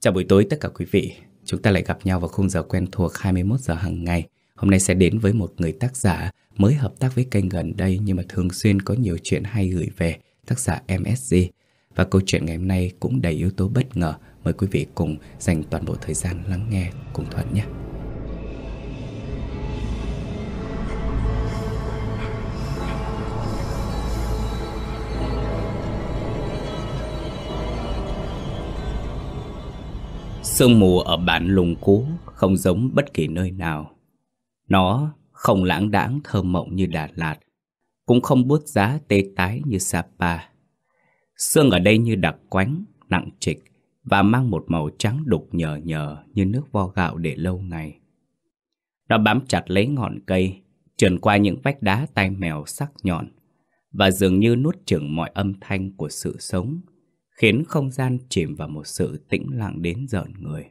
Chào buổi tối tất cả quý vị. Chúng ta lại gặp nhau vào khung giờ quen thuộc 21 giờ hàng ngày. Hôm nay sẽ đến với một người tác giả mới hợp tác với kênh gần đây nhưng mà thường xuyên có nhiều chuyện hay gửi về, tác giả MSG. Và câu chuyện ngày hôm nay cũng đầy yếu tố bất ngờ. Mời quý vị cùng dành toàn bộ thời gian lắng nghe cùng Thuận nhé. Sương mù ở bản lùng cú không giống bất kỳ nơi nào. Nó không lãng đãng thơ mộng như Đà Lạt, cũng không bút giá tê tái như Sapa. Sương ở đây như đặc quánh, nặng trịch và mang một màu trắng đục nhờ nhờ như nước vo gạo để lâu ngày. Nó bám chặt lấy ngọn cây, trườn qua những vách đá tay mèo sắc nhọn và dường như nuốt chửng mọi âm thanh của sự sống khiến không gian chìm vào một sự tĩnh lặng đến giận người.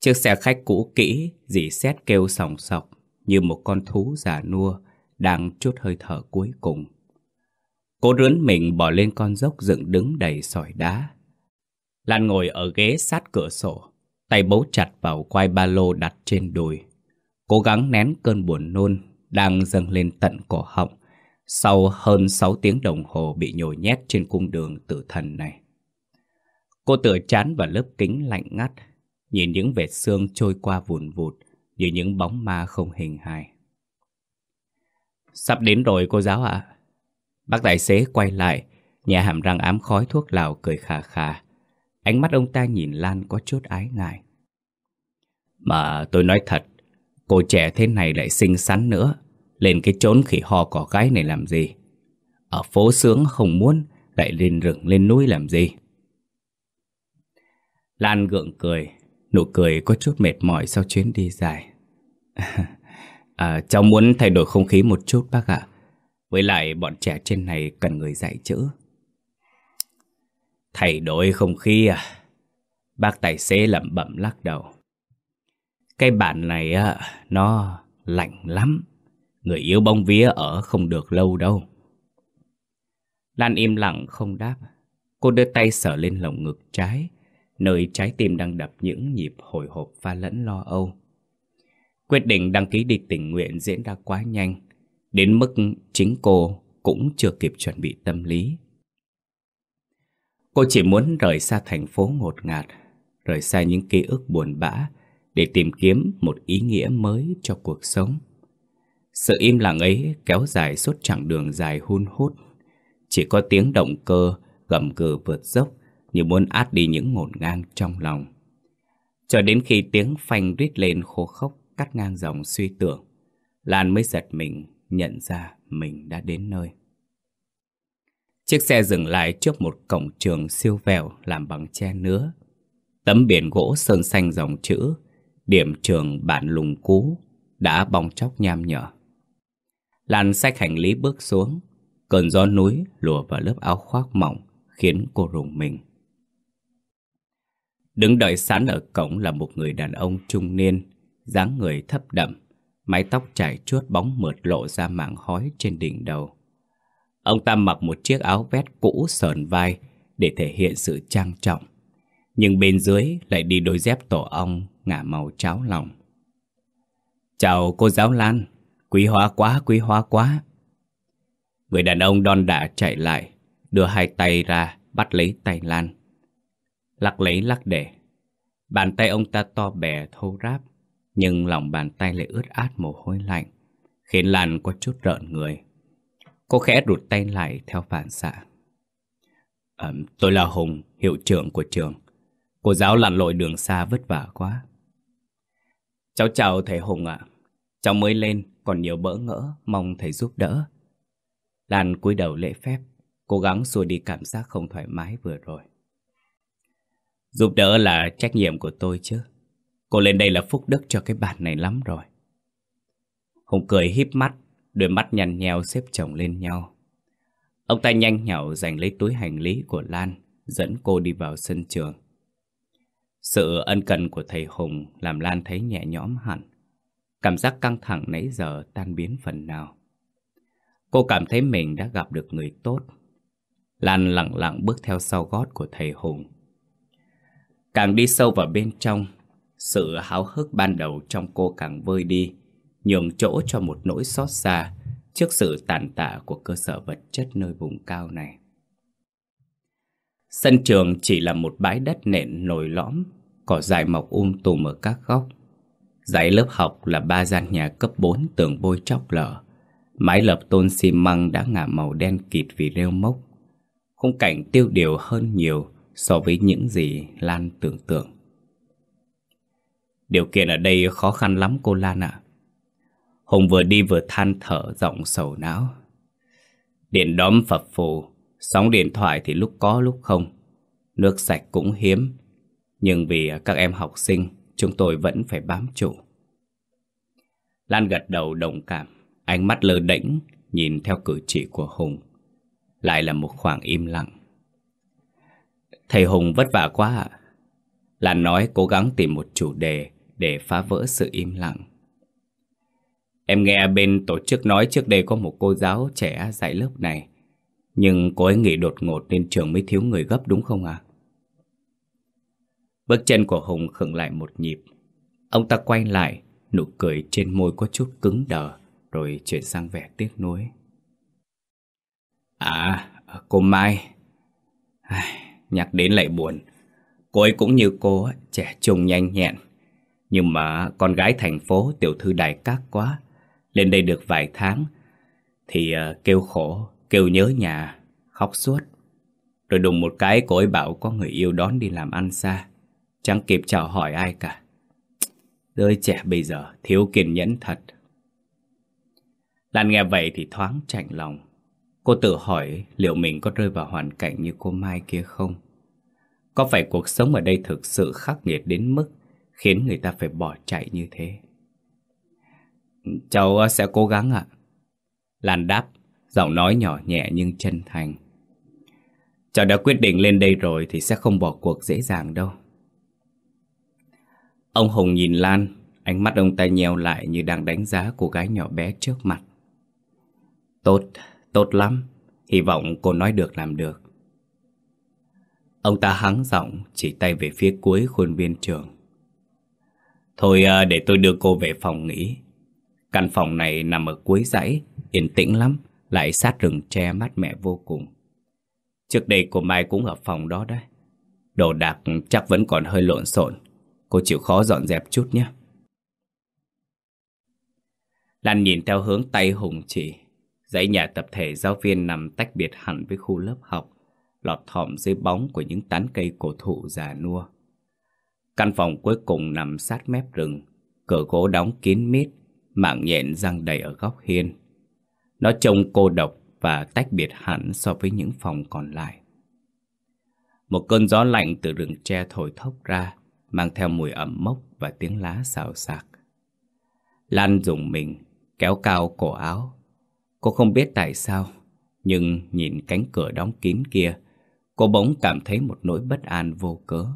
Chiếc xe khách cũ kỹ, dì xét kêu sòng sọc như một con thú già nua đang chút hơi thở cuối cùng. Cô rướn mình bỏ lên con dốc dựng đứng đầy sỏi đá. Lan ngồi ở ghế sát cửa sổ, tay bấu chặt vào quai ba lô đặt trên đùi. Cố gắng nén cơn buồn nôn đang dâng lên tận cổ họng sau hơn 6 tiếng đồng hồ bị nhồi nhét trên cung đường tử thần này. Cô tựa chán vào lớp kính lạnh ngắt, nhìn những vệt xương trôi qua vùn vụt như những bóng ma không hình hài. Sắp đến rồi cô giáo ạ. Bác tài xế quay lại, nhà hàm răng ám khói thuốc lào cười khà khà. Ánh mắt ông ta nhìn Lan có chút ái ngại. Mà tôi nói thật, cô trẻ thế này lại xinh xắn nữa. Lên cái chốn khỉ ho cỏ gái này làm gì? Ở phố sướng không muốn Lại lên rừng lên núi làm gì? Lan gượng cười Nụ cười có chút mệt mỏi sau chuyến đi dài. À, Cháu muốn thay đổi không khí một chút bác ạ. Với lại bọn trẻ trên này cần người dạy chữ. Thay đổi không khí à? Bác tài xế lẩm bẩm lắc đầu. Cái bản này á Nó lạnh lắm. Người yêu bông vía ở không được lâu đâu. Lan im lặng không đáp. Cô đưa tay sờ lên lồng ngực trái, nơi trái tim đang đập những nhịp hồi hộp pha lẫn lo âu. Quyết định đăng ký đi tình nguyện diễn ra quá nhanh, đến mức chính cô cũng chưa kịp chuẩn bị tâm lý. Cô chỉ muốn rời xa thành phố ngột ngạt, rời xa những ký ức buồn bã để tìm kiếm một ý nghĩa mới cho cuộc sống. Sự im lặng ấy kéo dài suốt chặng đường dài hun hút. Chỉ có tiếng động cơ gầm gừ vượt dốc như muốn át đi những ngổn ngang trong lòng. Cho đến khi tiếng phanh rít lên khô khốc cắt ngang dòng suy tưởng, Lan mới giật mình nhận ra mình đã đến nơi. Chiếc xe dừng lại trước một cổng trường siêu vẹo làm bằng tre nứa. Tấm biển gỗ sơn xanh dòng chữ, điểm trường bản lùng cú, đã bong chóc nham nhở. Lan xách hành lý bước xuống. Cơn gió núi lùa vào lớp áo khoác mỏng, Khiến cô rùng mình. Đứng đợi sẵn ở cổng là một người đàn ông trung niên, dáng người thấp đậm, Mái tóc trải chuốt bóng mượt lộ ra mảng hói trên đỉnh đầu. Ông ta mặc một chiếc áo vest cũ sờn vai Để thể hiện sự trang trọng, Nhưng bên dưới lại đi đôi dép tổ ong ngả màu cháo lòng. Chào cô giáo Lan. Quý hóa quá, quý hóa quá. Người đàn ông đon đả chạy lại, đưa hai tay ra, bắt lấy tay Lan. Lắc lấy lắc để. Bàn tay ông ta to bè thô ráp, nhưng lòng bàn tay lại ướt át mồ hôi lạnh, khiến Lan có chút rợn người. Cô khẽ rụt tay lại theo phản xạ. À, tôi là Hùng, hiệu trưởng của trường. Cô giáo lặn lội đường xa vất vả quá. Cháu chào thầy Hùng ạ. Cháu mới lên, còn nhiều bỡ ngỡ, mong thầy giúp đỡ. Lan cúi đầu lễ phép, cố gắng xua đi cảm giác không thoải mái vừa rồi. Giúp đỡ là trách nhiệm của tôi chứ. Cô lên đây là phúc đức cho cái bàn này lắm rồi. Hùng cười híp mắt, đôi mắt nhăn nheo xếp chồng lên nhau. Ông ta nhanh nhảu giành lấy túi hành lý của Lan, dẫn cô đi vào sân trường. Sự ân cần của thầy Hùng làm Lan thấy nhẹ nhõm hẳn. Cảm giác căng thẳng nãy giờ tan biến phần nào. Cô cảm thấy mình đã gặp được người tốt. Lan lặng lặng bước theo sau gót của thầy Hùng. Càng đi sâu vào bên trong, sự háo hức ban đầu trong cô càng vơi đi, nhường chỗ cho một nỗi xót xa trước sự tàn tạ của cơ sở vật chất nơi vùng cao này. Sân trường chỉ là một bãi đất nện nồi lõm, cỏ dại mọc um tùm ở các góc. Dãy lớp học là ba gian nhà cấp 4 tường bôi chóc lở. Mái lập tôn xi măng đã ngả màu đen kịt vì rêu mốc. Khung cảnh tiêu điều hơn nhiều so với những gì Lan tưởng tượng. Điều kiện ở đây khó khăn lắm cô Lan ạ. Hùng vừa đi vừa than thở giọng sầu não. Điện đóm phập phù, sóng điện thoại thì lúc có lúc không. Nước sạch cũng hiếm, nhưng vì các em học sinh, chúng tôi vẫn phải bám trụ. Lan gật đầu đồng cảm, ánh mắt lơ đễnh nhìn theo cử chỉ của Hùng. Lại là một khoảng im lặng. Thầy Hùng vất vả quá ạ. Lan nói cố gắng tìm một chủ đề để phá vỡ sự im lặng. Em nghe bên tổ chức nói trước đây có một cô giáo trẻ dạy lớp này. Nhưng cô ấy nghỉ đột ngột nên trường mới thiếu người gấp đúng không ạ? Bước chân của Hùng khựng lại một nhịp. Ông ta quay lại, nụ cười trên môi có chút cứng đờ, rồi chuyển sang vẻ tiếc nuối. À, cô Mai. Nhắc đến lại buồn. Cô ấy cũng như cô, trẻ trung nhanh nhẹn. Nhưng mà con gái thành phố tiểu thư đại cát quá. Lên đây được vài tháng Thì ờ, kêu khổ, kêu nhớ nhà Khóc suốt Rồi đùng một cái cô ấy bảo có người yêu đón đi làm ăn xa Chẳng kịp chào hỏi ai cả Đời trẻ bây giờ thiếu kiên nhẫn thật Lan nghe vậy thì thoáng chạnh lòng Cô tự hỏi liệu mình có rơi vào hoàn cảnh như cô Mai kia không? Có phải cuộc sống ở đây thực sự khắc nghiệt đến mức khiến người ta phải bỏ chạy như thế? Cháu sẽ cố gắng ạ. Lan đáp, giọng nói nhỏ nhẹ nhưng chân thành. Cháu đã quyết định lên đây rồi thì sẽ không bỏ cuộc dễ dàng đâu. Ông Hùng nhìn Lan, ánh mắt ông ta nheo lại như đang đánh giá cô gái nhỏ bé trước mặt. Tốt, tốt lắm. Hy vọng cô nói được làm được. Ông ta hắng giọng chỉ tay về phía cuối khuôn viên trường. Thôi à, để tôi đưa cô về phòng nghỉ. Căn phòng này nằm ở cuối dãy, yên tĩnh lắm, lại sát rừng tre mát mẻ vô cùng. Trước đây cô Mai cũng ở phòng đó đấy. Đồ đạc chắc vẫn còn hơi lộn xộn, cô chịu khó dọn dẹp chút nhé. Lan nhìn theo hướng tay Hùng chỉ, dãy nhà tập thể giáo viên nằm tách biệt hẳn với khu lớp học, lọt thỏm dưới bóng của những tán cây cổ thụ già nua. Căn phòng cuối cùng nằm sát mép rừng, cửa gỗ đóng kín mít, mạng nhện răng đầy ở góc hiên. Nó trông cô độc và tách biệt hẳn so với những phòng còn lại. Một cơn gió lạnh từ rừng tre thổi thốc ra, mang theo mùi ẩm mốc và tiếng lá xào xạc. Lan dùng mình, kéo cao cổ áo. Cô không biết tại sao, nhưng nhìn cánh cửa đóng kín kia, cô bỗng cảm thấy một nỗi bất an vô cớ.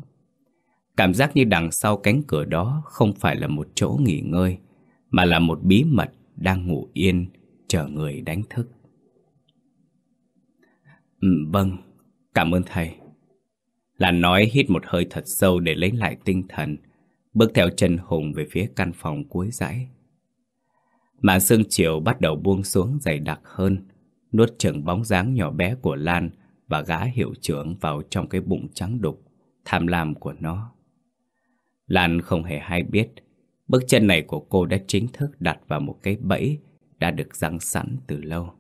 Cảm giác như đằng sau cánh cửa đó không phải là một chỗ nghỉ ngơi, mà là một bí mật đang ngủ yên chờ người đánh thức. Ừ, vâng, cảm ơn thầy. Lan nói hít một hơi thật sâu để lấy lại tinh thần, bước theo chân Hùng về phía căn phòng cuối dãy. Màn sương chiều bắt đầu buông xuống dày đặc hơn, nuốt chừng bóng dáng nhỏ bé của Lan và gã hiệu trưởng vào trong cái bụng trắng đục, tham lam của nó. Lan không hề hay biết Bước chân này của cô đã chính thức đặt vào một cái bẫy đã được răng sẵn từ lâu.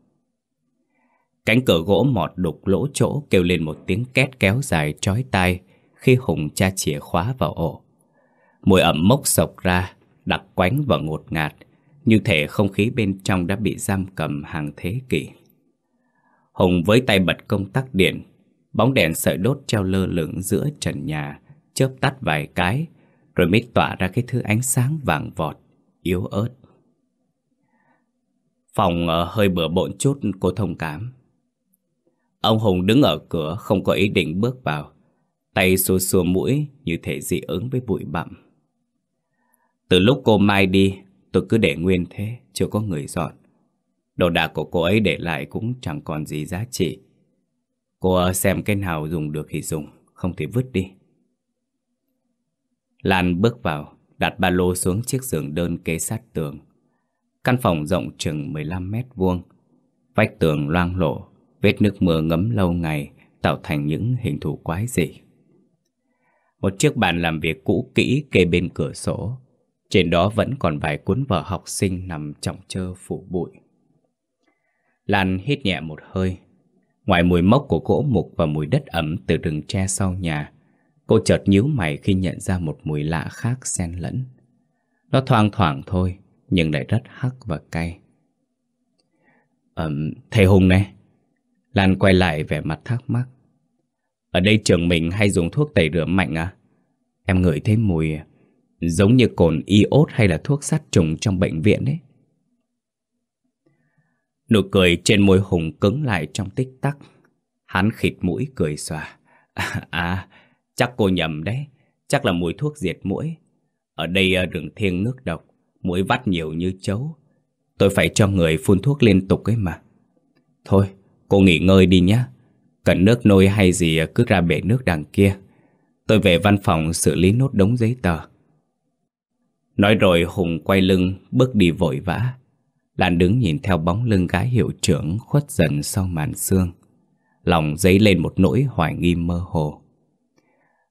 Cánh cửa gỗ mọt đục lỗ chỗ kêu lên một tiếng két kéo dài chói tai khi Hùng tra chìa khóa vào ổ. Mùi ẩm mốc sộc ra, đặc quánh và ngột ngạt, như thể không khí bên trong đã bị giam cầm hàng thế kỷ. Hùng với tay bật công tắc điện, bóng đèn sợi đốt treo lơ lửng giữa trần nhà, chớp tắt vài cái, rồi mới tỏa ra cái thứ ánh sáng vàng vọt, yếu ớt. Phòng ờ, hơi bừa bộn chút cô thông cảm. Ông Hùng đứng ở cửa không có ý định bước vào, tay xua xua mũi như thể dị ứng với bụi bặm. Từ lúc cô Mai đi, tôi cứ để nguyên thế, chưa có người dọn. Đồ đạc của cô ấy để lại cũng chẳng còn gì giá trị. Cô xem cái nào dùng được thì dùng, không thì vứt đi. Lan bước vào, đặt ba lô xuống chiếc giường đơn kế sát tường. Căn phòng rộng chừng 15 mét vuông. Vách tường loang lổ, vết nước mưa ngấm lâu ngày tạo thành những hình thù quái dị. Một chiếc bàn làm việc cũ kỹ kê bên cửa sổ. Trên đó vẫn còn vài cuốn vở học sinh nằm trọng trơ phủ bụi. Lan hít nhẹ một hơi. Ngoài mùi mốc của gỗ mục và mùi đất ẩm từ rừng tre sau nhà, cô chợt nhíu mày khi nhận ra một mùi lạ khác xen lẫn. Nó thoang thoảng thôi, nhưng lại rất hắc và cay. Ừm, thầy Hùng này. Lan quay lại vẻ mặt thắc mắc. Ở đây trường mình hay dùng thuốc tẩy rửa mạnh à? Em ngửi thấy mùi giống như cồn iốt hay là thuốc sát trùng trong bệnh viện đấy. Nụ cười trên môi Hùng cứng lại trong tích tắc. Hắn khịt mũi cười xòa. À, à, chắc cô nhầm đấy. Chắc là mùi thuốc diệt mũi. Ở đây à, rừng thiêng nước độc, mũi vắt nhiều như chấu. Tôi phải cho người phun thuốc liên tục ấy mà. Thôi, cô nghỉ ngơi đi nhé. Cần nước nôi hay gì cứ ra bể nước đằng kia. Tôi về văn phòng xử lý nốt đống giấy tờ. Nói rồi Hùng quay lưng, bước đi vội vã. Lan đứng nhìn theo bóng lưng gái hiệu trưởng khuất dần sau màn sương. Lòng dấy lên một nỗi hoài nghi mơ hồ.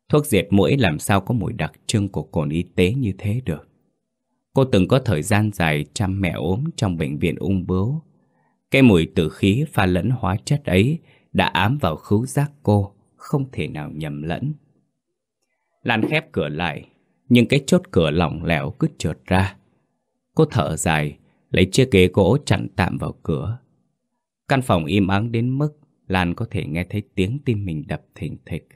Thuốc diệt mũi làm sao có mùi đặc trưng của cồn y tế như thế được. Cô từng có thời gian dài chăm mẹ ốm trong bệnh viện ung bướu. Cái mùi tử khí pha lẫn hóa chất ấy đã ám vào khứu giác cô, không thể nào nhầm lẫn. Lan khép cửa lại, nhưng cái chốt cửa lỏng lẻo cứ trượt ra. Cô thở dài, lấy chiếc ghế gỗ chặn tạm vào cửa. Căn phòng im ắng đến mức Lan có thể nghe thấy tiếng tim mình đập thình thịch.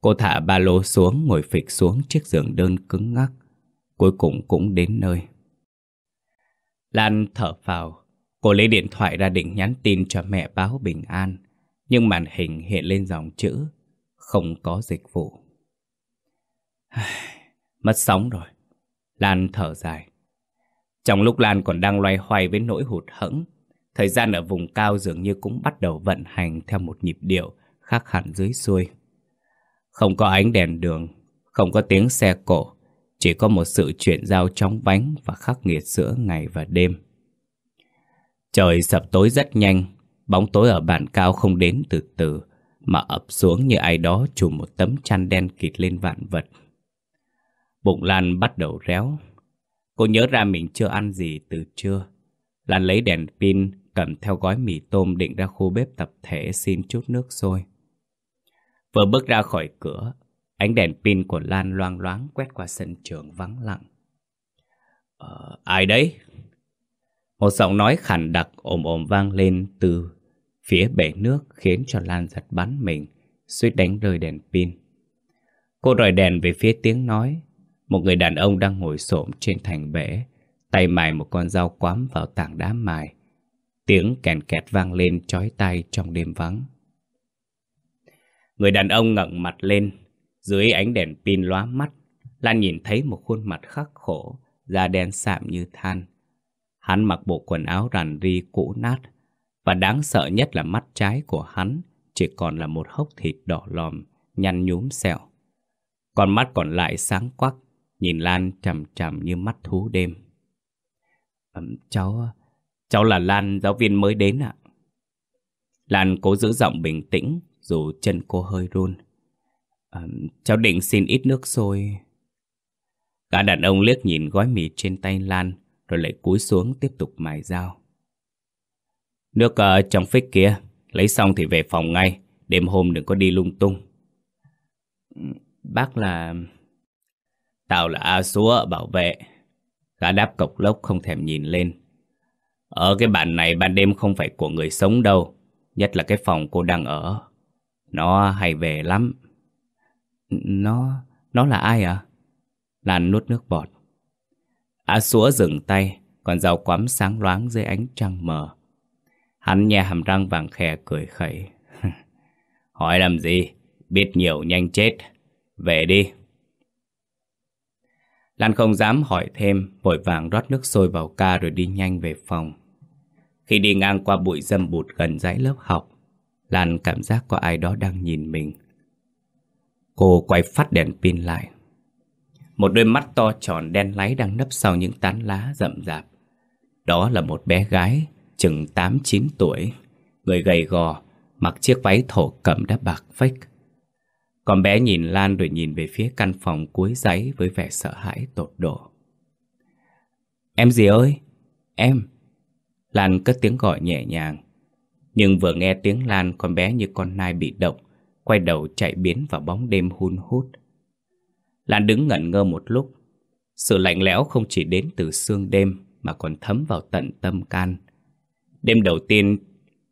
Cô thả ba lô xuống ngồi phịch xuống chiếc giường đơn cứng ngắc. Cuối cùng cũng đến nơi. Lan thở vào. Cô lấy điện thoại ra định nhắn tin cho mẹ báo bình an. Nhưng màn hình hiện lên dòng chữ Không có dịch vụ. Mất sóng rồi. Lan thở dài. Trong lúc Lan còn đang loay hoay với nỗi hụt hẫng, thời gian ở vùng cao dường như cũng bắt đầu vận hành theo một nhịp điệu khác hẳn dưới xuôi. Không có ánh đèn đường, không có tiếng xe cổ, chỉ có một sự chuyển giao chóng vánh và khắc nghiệt giữa ngày và đêm. Trời sập tối rất nhanh, bóng tối ở bản cao không đến từ từ, mà ập xuống như ai đó trùm một tấm chăn đen kịt lên vạn vật. Bụng Lan bắt đầu réo. Cô nhớ ra mình chưa ăn gì từ trưa. Lan lấy đèn pin cầm theo gói mì tôm định ra khu bếp tập thể xin chút nước sôi. Vừa bước ra khỏi cửa, ánh đèn pin của Lan loang loáng quét qua sân trường vắng lặng. Ờ, ai đấy? Một giọng nói khàn đặc ồm ồm vang lên từ phía bể nước khiến cho Lan giật bắn mình, suýt đánh rơi đèn pin. Cô rời đèn về phía tiếng nói, một người đàn ông đang ngồi xổm trên thành bể, tay mài một con dao quắm vào tảng đá mài. Tiếng kèn kẹt vang lên chói tai trong đêm vắng. Người đàn ông ngẩng mặt lên, dưới ánh đèn pin lóa mắt, Lan nhìn thấy một khuôn mặt khắc khổ, da đen sạm như than. Hắn mặc bộ quần áo rằn ri cũ nát, và đáng sợ nhất là mắt trái của hắn chỉ còn là một hốc thịt đỏ lòm, nhăn nhúm sẹo. Còn mắt còn lại sáng quắc, nhìn Lan chằm chằm như mắt thú đêm. Cháu, cháu là Lan, giáo viên mới đến ạ. Lan cố giữ giọng bình tĩnh, dù chân cô hơi run. À, cháu định xin ít nước sôi. Cả đàn ông liếc nhìn gói mì trên tay Lan, rồi lại cúi xuống tiếp tục mài dao. Nước ở trong phích kia, lấy xong thì về phòng ngay, đêm hôm đừng có đi lung tung. Bác là... Tao là A Súa bảo vệ. Gã đáp cộc lốc không thèm nhìn lên. Ở cái bản này ban đêm không phải của người sống đâu, nhất là cái phòng cô đang ở. Nó hay về lắm. Nó... nó là ai à? Lan nuốt nước bọt. A súa dừng tay, còn dao quắm sáng loáng dưới ánh trăng mờ. Hắn nhè hàm răng vàng khè cười khẩy. Hỏi làm gì? Biết nhiều nhanh chết. Về đi. Lan không dám hỏi thêm, vội vàng rót nước sôi vào ca rồi đi nhanh về phòng. Khi đi ngang qua bụi dâm bụt gần dãy lớp học, Lan cảm giác có ai đó đang nhìn mình. Cô quay phát đèn pin lại. Một đôi mắt to tròn đen láy đang nấp sau những tán lá rậm rạp. Đó là một bé gái, chừng 8-9 tuổi, người gầy gò, mặc chiếc váy thổ cẩm đã bạc phách. Con bé nhìn Lan rồi nhìn về phía căn phòng cuối giấy với vẻ sợ hãi tột độ. Em gì ơi? Em! Lan cất tiếng gọi nhẹ nhàng. Nhưng vừa nghe tiếng Lan con bé như con nai bị động, quay đầu chạy biến vào bóng đêm hun hút. Lan đứng ngẩn ngơ một lúc. Sự lạnh lẽo không chỉ đến từ xương đêm mà còn thấm vào tận tâm can. Đêm đầu tiên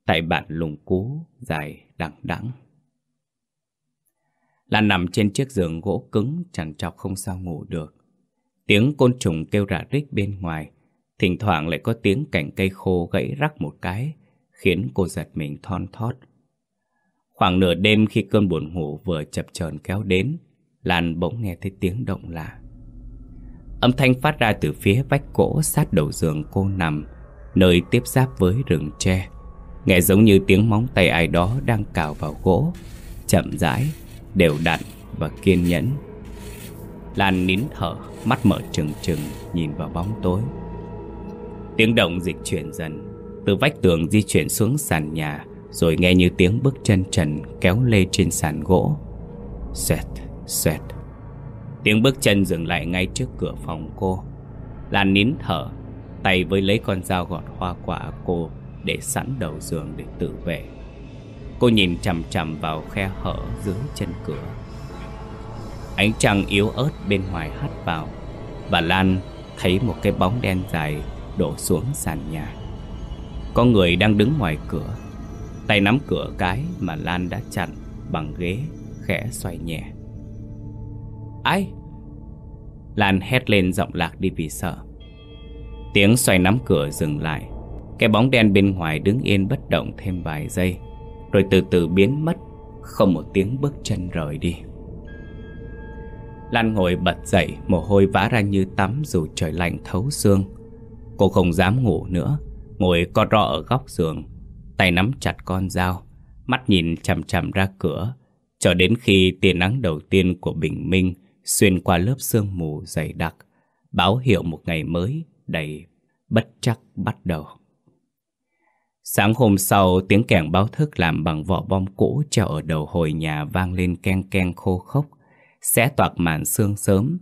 tại bản lùng cú dài đằng đẵng. Lan nằm trên chiếc giường gỗ cứng chẳng chọc không sao ngủ được. Tiếng côn trùng kêu rả rích bên ngoài, thỉnh thoảng lại có tiếng cành cây khô gãy rắc một cái, khiến cô giật mình thon thót. Khoảng nửa đêm khi cơn buồn ngủ vừa chập chờn kéo đến, Lan bỗng nghe thấy tiếng động lạ. Âm thanh phát ra từ phía vách gỗ sát đầu giường cô nằm, nơi tiếp giáp với rừng tre. Nghe giống như tiếng móng tay ai đó đang cào vào gỗ, chậm rãi, đều đặn và kiên nhẫn. Lan nín thở, mắt mở trừng trừng nhìn vào bóng tối. Tiếng động dịch chuyển dần, từ vách tường di chuyển xuống sàn nhà, rồi nghe như tiếng bước chân trần kéo lê trên sàn gỗ. Xoẹt, xoẹt. Tiếng bước chân dừng lại ngay trước cửa phòng cô. Lan nín thở, tay với lấy con dao gọt hoa quả cô để sẵn đầu giường để tự vệ. Cô nhìn chằm chằm vào khe hở dưới chân cửa. Ánh trăng yếu ớt bên ngoài hắt vào và Lan thấy một cái bóng đen dài đổ xuống sàn nhà. Có người đang đứng ngoài cửa, tay nắm cửa cái mà Lan đã chặn bằng ghế khẽ xoay nhẹ. Ai? Lan hét lên giọng lạc đi vì sợ. Tiếng xoay nắm cửa dừng lại. Cái bóng đen bên ngoài đứng yên bất động thêm vài giây, rồi từ từ biến mất, không một tiếng bước chân rời đi. Lan ngồi bật dậy, mồ hôi vã ra như tắm dù trời lạnh thấu xương. Cô không dám ngủ nữa, ngồi co ro ở góc giường, tay nắm chặt con dao, mắt nhìn chằm chằm ra cửa, cho đến khi tia nắng đầu tiên của bình minh xuyên qua lớp sương mù dày đặc, báo hiệu một ngày mới đầy bất chắc bắt đầu. Sáng hôm sau, tiếng kèn báo thức làm bằng vỏ bom cũ treo ở đầu hồi nhà vang lên keng keng khô khốc, xé toạc màn sương sớm.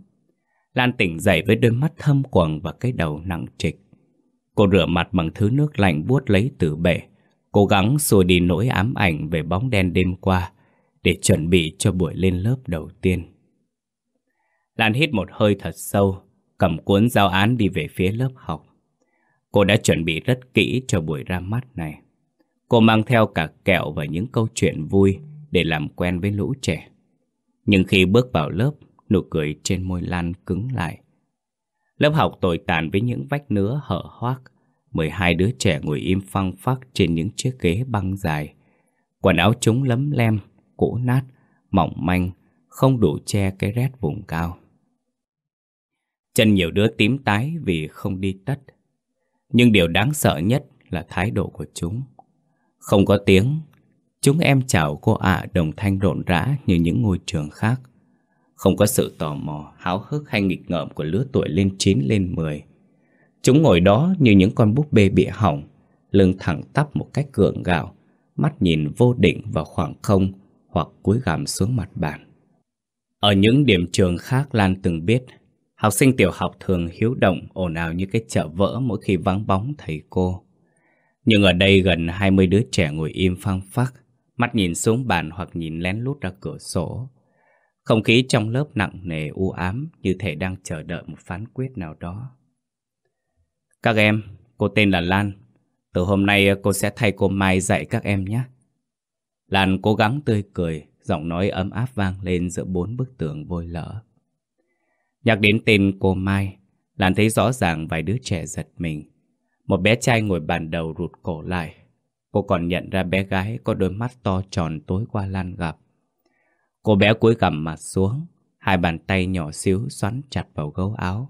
Lan tỉnh dậy với đôi mắt thâm quầng và cái đầu nặng trịch. Cô rửa mặt bằng thứ nước lạnh buốt lấy từ bể, cố gắng xua đi nỗi ám ảnh về bóng đen đêm qua để chuẩn bị cho buổi lên lớp đầu tiên. Lan hít một hơi thật sâu, cầm cuốn giao án đi về phía lớp học. Cô đã chuẩn bị rất kỹ cho buổi ra mắt này. Cô mang theo cả kẹo và những câu chuyện vui để làm quen với lũ trẻ. Nhưng khi bước vào lớp, nụ cười trên môi Lan cứng lại. Lớp học tồi tàn với những vách nứa hở hoác. 12 đứa trẻ ngồi im phăng phắc trên những chiếc ghế băng dài. Quần áo chúng lấm lem, cũ nát, mỏng manh, không đủ che cái rét vùng cao. Chân nhiều đứa tím tái vì không đi tất. Nhưng điều đáng sợ nhất là thái độ của chúng. Không có tiếng, chúng em chào cô ạ đồng thanh rộn rã như những ngôi trường khác. Không có sự tò mò, háo hức hay nghịch ngợm của lứa tuổi lên 9 lên 10. Chúng ngồi đó như những con búp bê bị hỏng, lưng thẳng tắp một cách gượng gạo, mắt nhìn vô định vào khoảng không hoặc cúi gằm xuống mặt bàn. Ở những điểm trường khác Lan từng biết, học sinh tiểu học thường hiếu động ồn ào như cái chợ vỡ mỗi khi vắng bóng thầy cô. Nhưng ở đây gần 20 đứa trẻ ngồi im phăng phắc, mắt nhìn xuống bàn hoặc nhìn lén lút ra cửa sổ. Không khí trong lớp nặng nề u ám như thể đang chờ đợi một phán quyết nào đó. Các em, cô tên là Lan. Từ hôm nay cô sẽ thay cô Mai dạy các em nhé. Lan cố gắng tươi cười, giọng nói ấm áp vang lên giữa bốn bức tường vôi lở. Nhắc đến tên cô Mai, Lan thấy rõ ràng vài đứa trẻ giật mình. Một bé trai ngồi bàn đầu rụt cổ lại. Cô còn nhận ra bé gái có đôi mắt to tròn tối qua Lan gặp. Cô bé cúi gằm mặt xuống, hai bàn tay nhỏ xíu xoắn chặt vào gấu áo.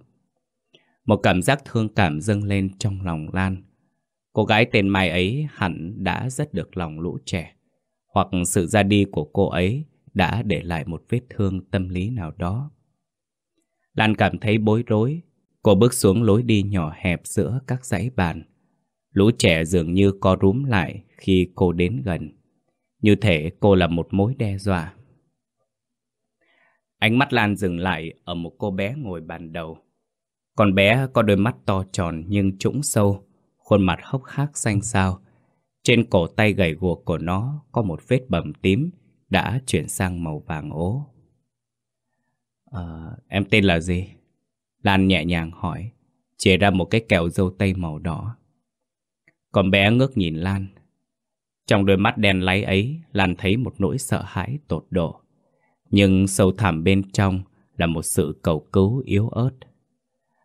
Một cảm giác thương cảm dâng lên trong lòng Lan. Cô gái tên Mai ấy hẳn đã rất được lòng lũ trẻ, hoặc sự ra đi của cô ấy đã để lại một vết thương tâm lý nào đó. Lan cảm thấy bối rối. Cô bước xuống lối đi nhỏ hẹp giữa các dãy bàn. Lũ trẻ dường như co rúm lại khi cô đến gần. Như thể cô là một mối đe dọa. Ánh mắt Lan dừng lại ở một cô bé ngồi bàn đầu. Con bé có đôi mắt to tròn nhưng trũng sâu, khuôn mặt hốc hác xanh xao. Trên cổ tay gầy guộc của nó có một vết bầm tím đã chuyển sang màu vàng ố. À, em tên là gì? Lan nhẹ nhàng hỏi, chia ra một cái kẹo dâu tây màu đỏ. Con bé ngước nhìn Lan. Trong đôi mắt đen láy ấy, Lan thấy một nỗi sợ hãi tột độ. Nhưng sâu thẳm bên trong là một sự cầu cứu yếu ớt.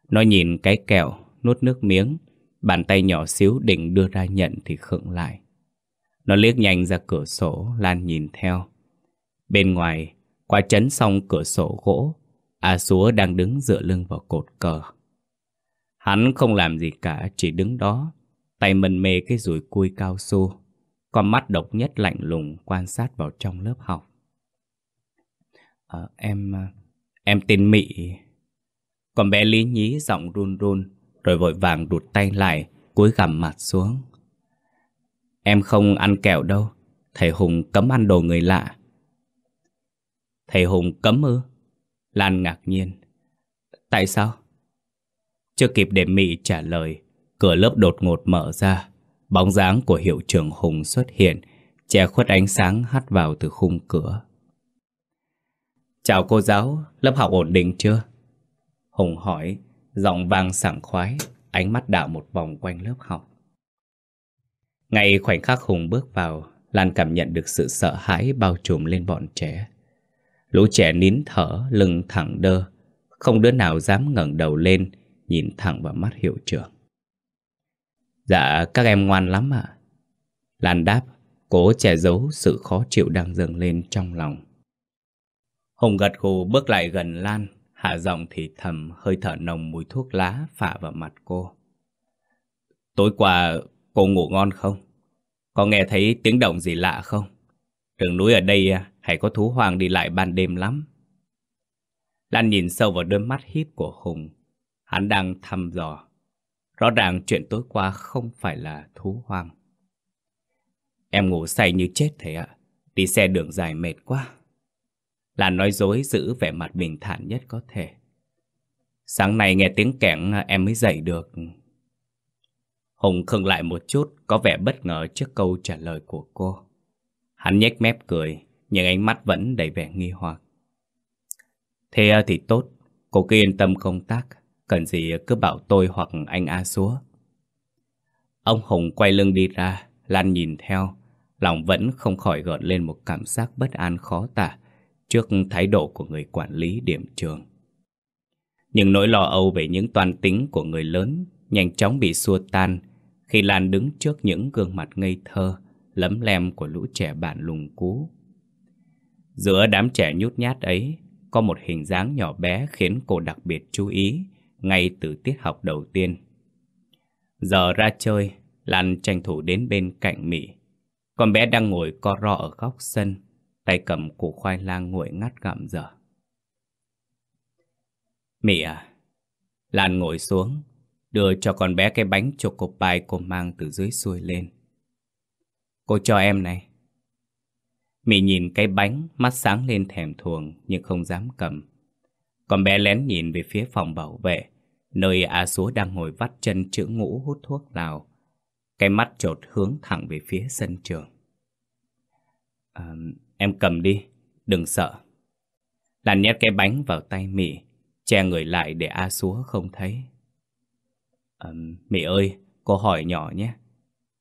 Nó nhìn cái kẹo, nuốt nước miếng, bàn tay nhỏ xíu định đưa ra nhận thì khựng lại. Nó liếc nhanh ra cửa sổ, Lan nhìn theo. Bên ngoài, qua chấn xong cửa sổ gỗ, A Súa đang đứng dựa lưng vào cột cờ. Hắn không làm gì cả, chỉ đứng đó, tay mân mê cái rùi cui cao su, con mắt độc nhất lạnh lùng quan sát vào trong lớp học. À, em... Ờ, em tên mỹ, Con bé lý nhí giọng run run, rồi vội vàng đụt tay lại, cúi gằm mặt xuống. Em không ăn kẹo đâu, thầy Hùng cấm ăn đồ người lạ. Thầy Hùng cấm ư? Lan ngạc nhiên. Tại sao? Chưa kịp để Mị trả lời, cửa lớp đột ngột mở ra. Bóng dáng của hiệu trưởng Hùng xuất hiện, che khuất ánh sáng hắt vào từ khung cửa. Chào cô giáo, lớp học ổn định chưa? Hùng hỏi, giọng vang sảng khoái, ánh mắt đảo một vòng quanh lớp học. Ngay khoảnh khắc Hùng bước vào, Lan cảm nhận được sự sợ hãi bao trùm lên bọn trẻ. Lũ trẻ nín thở, lưng thẳng đơ, không đứa nào dám ngẩng đầu lên, nhìn thẳng vào mắt hiệu trưởng. Dạ, các em ngoan lắm ạ. Lan đáp, cố che giấu sự khó chịu đang dâng lên trong lòng. Hùng gật gù bước lại gần Lan, hạ giọng thì thầm hơi thở nồng mùi thuốc lá phả vào mặt cô. Tối qua cô ngủ ngon không? Có nghe thấy tiếng động gì lạ không? Rừng núi ở đây à, hay có thú hoang đi lại ban đêm lắm. Lan nhìn sâu vào đôi mắt híp của Hùng. Hắn đang thăm dò. Rõ ràng chuyện tối qua không phải là thú hoang. Em ngủ say như chết thế ạ. Đi xe đường dài mệt quá. Lan nói dối giữ vẻ mặt bình thản nhất có thể. Sáng nay nghe tiếng kẻng em mới dậy được. Hùng khừng lại một chút, có vẻ bất ngờ trước câu trả lời của cô. Hắn nhếch mép cười, nhưng ánh mắt vẫn đầy vẻ nghi hoặc. Thế ờ, thì tốt, cô cứ yên tâm công tác, cần gì cứ bảo tôi hoặc anh A Súa. Ông Hùng quay lưng đi ra, Lan nhìn theo, lòng vẫn không khỏi gợn lên một cảm giác bất an khó tả trước thái độ của người quản lý điểm trường. Nhưng nỗi lo âu về những toan tính của người lớn nhanh chóng bị xua tan khi Lan đứng trước những gương mặt ngây thơ, lấm lem của lũ trẻ bạn lùng cú. Giữa đám trẻ nhút nhát ấy, có một hình dáng nhỏ bé khiến cô đặc biệt chú ý ngay từ tiết học đầu tiên. Giờ ra chơi, Lan tranh thủ đến bên cạnh Mỹ. Con bé đang ngồi co ro ở góc sân, tay cầm củ khoai lang nguội ngắt gặm dở. Mỹ à, Lan ngồi xuống, đưa cho con bé cái bánh choco pie cô mang từ dưới xuôi lên. Cô cho em này mị nhìn cái bánh, mắt sáng lên thèm thuồng nhưng không dám cầm. còn bé lén nhìn về phía phòng bảo vệ, nơi A Súa đang ngồi vắt chân chữ ngũ hút thuốc lào. Cái mắt trột hướng thẳng về phía sân trường. À, em cầm đi, đừng sợ. Lan nhét cái bánh vào tay mị che người lại để A Súa không thấy. À, Mị ơi, cô hỏi nhỏ nhé.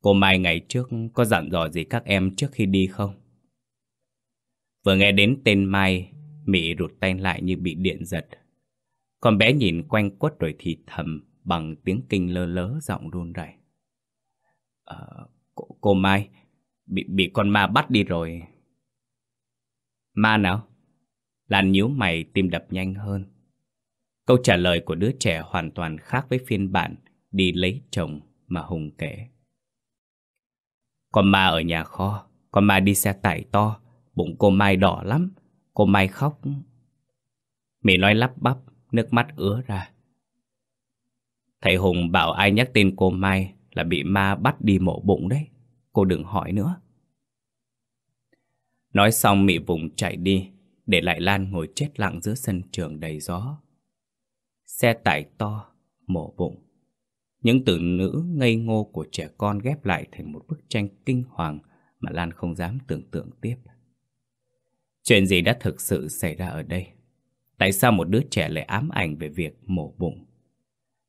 Cô Mai ngày trước có dặn dò gì các em trước khi đi không? Vừa nghe đến tên Mai, Mỹ rụt tay lại như bị điện giật. Con bé nhìn quanh quất rồi thì thầm bằng tiếng kinh lơ lớ giọng run rẩy. À, cô, cô Mai, bị bị con ma bắt đi rồi. Ma nào? Lan nhíu mày tim đập nhanh hơn. Câu trả lời của đứa trẻ hoàn toàn khác với phiên bản đi lấy chồng mà Hùng kể. Con ma ở nhà kho, con ma đi xe tải to, bụng cô Mai đỏ lắm, cô Mai khóc. Mỹ nói lắp bắp, nước mắt ứa ra. Thầy Hùng bảo ai nhắc tên cô Mai là bị ma bắt đi mổ bụng đấy. Cô đừng hỏi nữa. Nói xong Mị vùng chạy đi, để lại Lan ngồi chết lặng giữa sân trường đầy gió. Xe tải to, mổ bụng. Những từ ngữ ngây ngô của trẻ con ghép lại thành một bức tranh kinh hoàng mà Lan không dám tưởng tượng tiếp. Chuyện gì đã thực sự xảy ra ở đây? Tại sao một đứa trẻ lại ám ảnh về việc mổ bụng?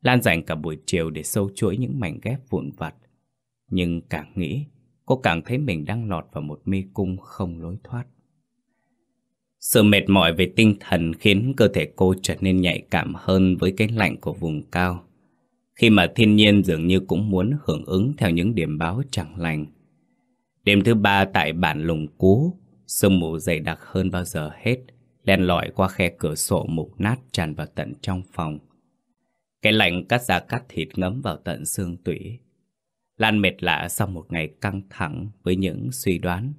Lan dành cả buổi chiều để sâu chuỗi những mảnh ghép vụn vặt. Nhưng càng nghĩ, cô càng thấy mình đang lọt vào một mê cung không lối thoát. Sự mệt mỏi về tinh thần khiến cơ thể cô trở nên nhạy cảm hơn với cái lạnh của vùng cao. Khi mà thiên nhiên dường như cũng muốn hưởng ứng theo những điểm báo chẳng lành. Đêm thứ ba tại bản Lùng Cú, sương mù dày đặc hơn bao giờ hết, len lỏi qua khe cửa sổ mục nát tràn vào tận trong phòng. Cái lạnh cắt ra cắt thịt ngấm vào tận xương tủy. Lan mệt lạ sau một ngày căng thẳng với những suy đoán.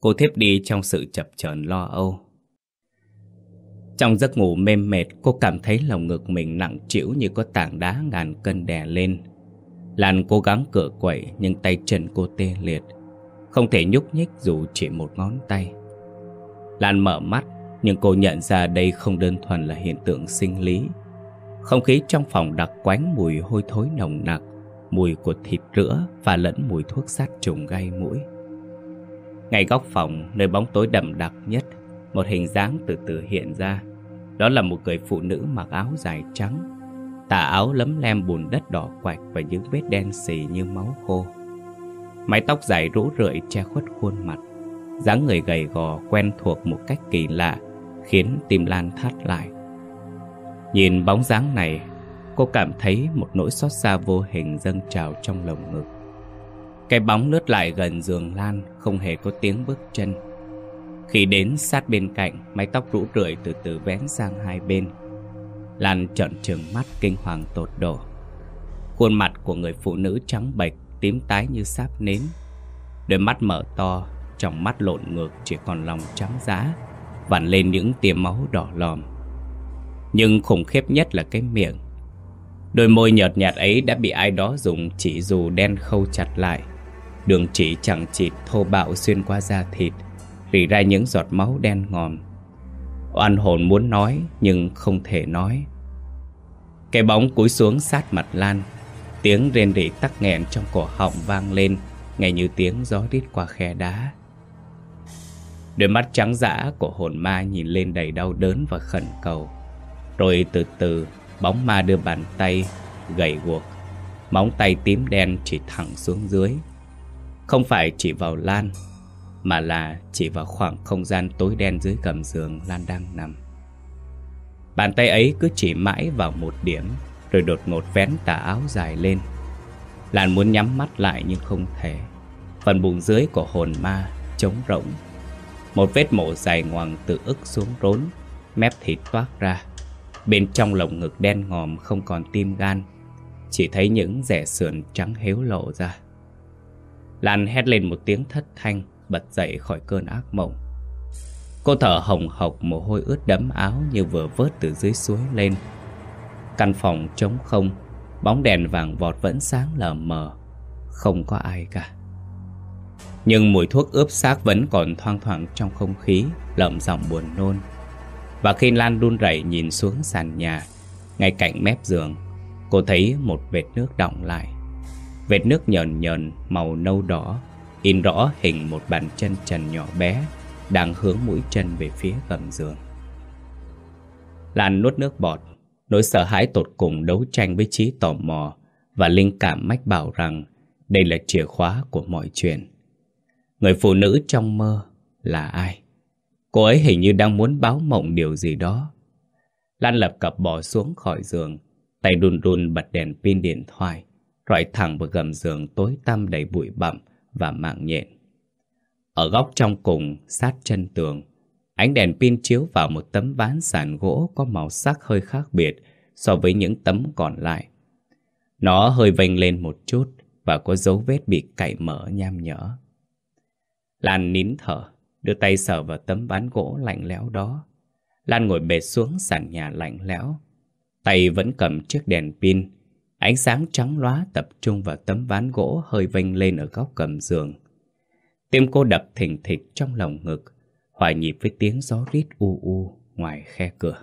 Cô thiếp đi trong sự chập chờn lo âu. Trong giấc ngủ mềm mệt, cô cảm thấy lòng ngực mình nặng trĩu như có tảng đá ngàn cân đè lên. Lan cố gắng cựa quậy nhưng tay chân cô tê liệt, không thể nhúc nhích dù chỉ một ngón tay. Lan mở mắt nhưng cô nhận ra đây không đơn thuần là hiện tượng sinh lý không khí trong phòng đặc quánh mùi hôi thối nồng nặc, mùi của thịt rữa và lẫn mùi thuốc sát trùng gây mũi. Ngay góc phòng, nơi bóng tối đậm đặc nhất, một hình dáng từ từ hiện ra. Đó là một người phụ nữ mặc áo dài trắng, tà áo lấm lem bùn đất đỏ quạch và những vết đen xì như máu khô. Mái tóc dài rũ rượi che khuất khuôn mặt, dáng người gầy gò quen thuộc một cách kỳ lạ, khiến tim Lan thắt lại. Nhìn bóng dáng này, cô cảm thấy một nỗi xót xa vô hình dâng trào trong lồng ngực. Cái bóng lướt lại gần giường Lan không hề có tiếng bước chân. Khi đến sát bên cạnh, mái tóc rũ rượi từ từ vén sang hai bên. Lan trợn trừng mắt kinh hoàng tột độ. Khuôn mặt của người phụ nữ trắng bệch, tím tái như sáp nến. Đôi mắt mở to, trong mắt lộn ngược chỉ còn lòng trắng giá, vặn lên những tia máu đỏ lòm. Nhưng khủng khiếp nhất là cái miệng Đôi môi nhợt nhạt ấy đã bị ai đó dùng chỉ dù đen khâu chặt lại Đường chỉ chẳng chịt thô bạo xuyên qua da thịt Rỉ ra những giọt máu đen ngòm Oan hồn muốn nói nhưng không thể nói Cái bóng cúi xuống sát mặt Lan Tiếng rên rỉ tắc nghẹn trong cổ họng vang lên, Nghe như tiếng gió rít qua khe đá. Đôi mắt trắng dã của hồn ma nhìn lên đầy đau đớn và khẩn cầu. Rồi từ từ bóng ma đưa bàn tay gầy guộc. Móng tay tím đen chỉ thẳng xuống dưới. Không phải chỉ vào Lan, Mà là chỉ vào khoảng không gian tối đen dưới gầm giường Lan đang nằm. Bàn tay ấy cứ chỉ mãi vào một điểm. Rồi đột ngột vén tà áo dài lên. Lan muốn nhắm mắt lại nhưng không thể. Phần bụng dưới của hồn ma trống rỗng. Một vết mổ dài ngoằng từ ức xuống rốn, Mép thịt toát ra. Bên trong lồng ngực đen ngòm không còn tim gan, Chỉ thấy những rẻ sườn trắng héo lộ ra. Lan hét lên một tiếng thất thanh, Bật dậy khỏi cơn ác mộng. Cô thở hồng hộc, mồ hôi ướt đẫm áo Như vừa vớt từ dưới suối lên. Căn phòng trống không, Bóng đèn vàng vọt vẫn sáng lờ mờ, Không có ai cả. Nhưng mùi thuốc ướp xác vẫn còn thoang thoảng trong không khí, Lợm giọng buồn nôn. Và khi Lan đun rẩy nhìn xuống sàn nhà, Ngay cạnh mép giường, Cô thấy một vệt nước đọng lại. Vệt nước nhờn nhờn, màu nâu đỏ, In rõ hình một bàn chân trần nhỏ bé, Đang hướng mũi chân về phía gầm giường. Lan nuốt nước bọt Nỗi sợ hãi tột cùng đấu tranh với trí tò mò Và linh cảm mách bảo rằng Đây là chìa khóa của mọi chuyện Người phụ nữ trong mơ là ai? Cô ấy hình như đang muốn báo mộng điều gì đó. Lan lập cập bỏ xuống khỏi giường, tay đun đun bật đèn pin điện thoại, rọi thẳng vào gầm giường tối tăm đầy bụi bặm và mạng nhện. Ở góc trong cùng, sát chân tường, ánh đèn pin chiếu vào một tấm ván sàn gỗ có màu sắc hơi khác biệt so với những tấm còn lại. Nó hơi vênh lên một chút và có dấu vết bị cạy mở nham nhở. Lan nín thở, đưa tay sờ vào tấm ván gỗ lạnh lẽo đó. Lan ngồi bệt xuống sàn nhà lạnh lẽo. Tay vẫn cầm chiếc đèn pin. Ánh sáng trắng lóa tập trung vào tấm ván gỗ hơi vênh lên ở góc cầm giường. Tim cô đập thình thịch trong lòng ngực, hòa nhịp với tiếng gió rít u u ngoài khe cửa.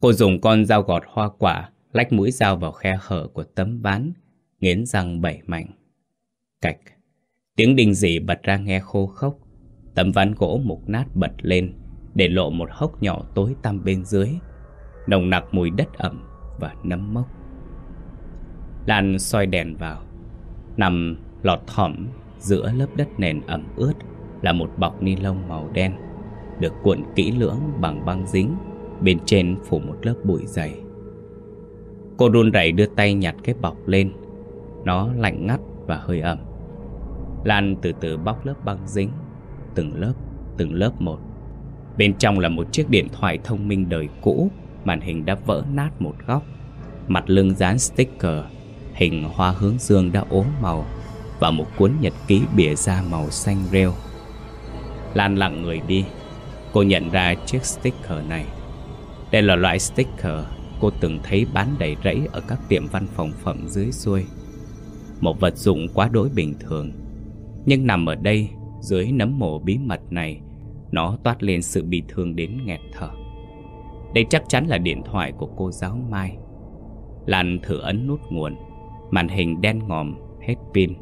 Cô dùng con dao gọt hoa quả, lách mũi dao vào khe hở của tấm ván, nghiến răng bảy mạnh. Cạch, tiếng đinh dị bật ra nghe khô khốc, tấm ván gỗ mục nát bật lên, để lộ một hốc nhỏ tối tăm bên dưới, nồng nặc mùi đất ẩm và nấm mốc. Lan soi đèn vào, nằm lọt thỏm giữa lớp đất nền ẩm ướt là một bọc ni lông màu đen, được cuộn kỹ lưỡng bằng băng dính, bên trên phủ một lớp bụi dày. Cô run rẩy đưa tay nhặt cái bọc lên, nó lạnh ngắt và hơi ẩm. Lan từ từ bóc lớp băng dính, từng lớp, từng lớp một. Bên trong là một chiếc điện thoại thông minh đời cũ, màn hình đã vỡ nát một góc. Mặt lưng dán sticker, hình hoa hướng dương đã ố màu và một cuốn nhật ký bìa da màu xanh rêu. Lan lặng người đi, cô nhận ra chiếc sticker này. Đây là loại sticker cô từng thấy bán đầy rẫy ở các tiệm văn phòng phẩm dưới xuôi. Một vật dụng quá đối bình thường, nhưng nằm ở đây dưới nấm mồ bí mật này nó toát lên sự bị thương đến nghẹt thở. Đây chắc chắn là điện thoại của cô giáo Mai. Lan thử ấn nút nguồn. Màn hình đen ngòm, hết pin.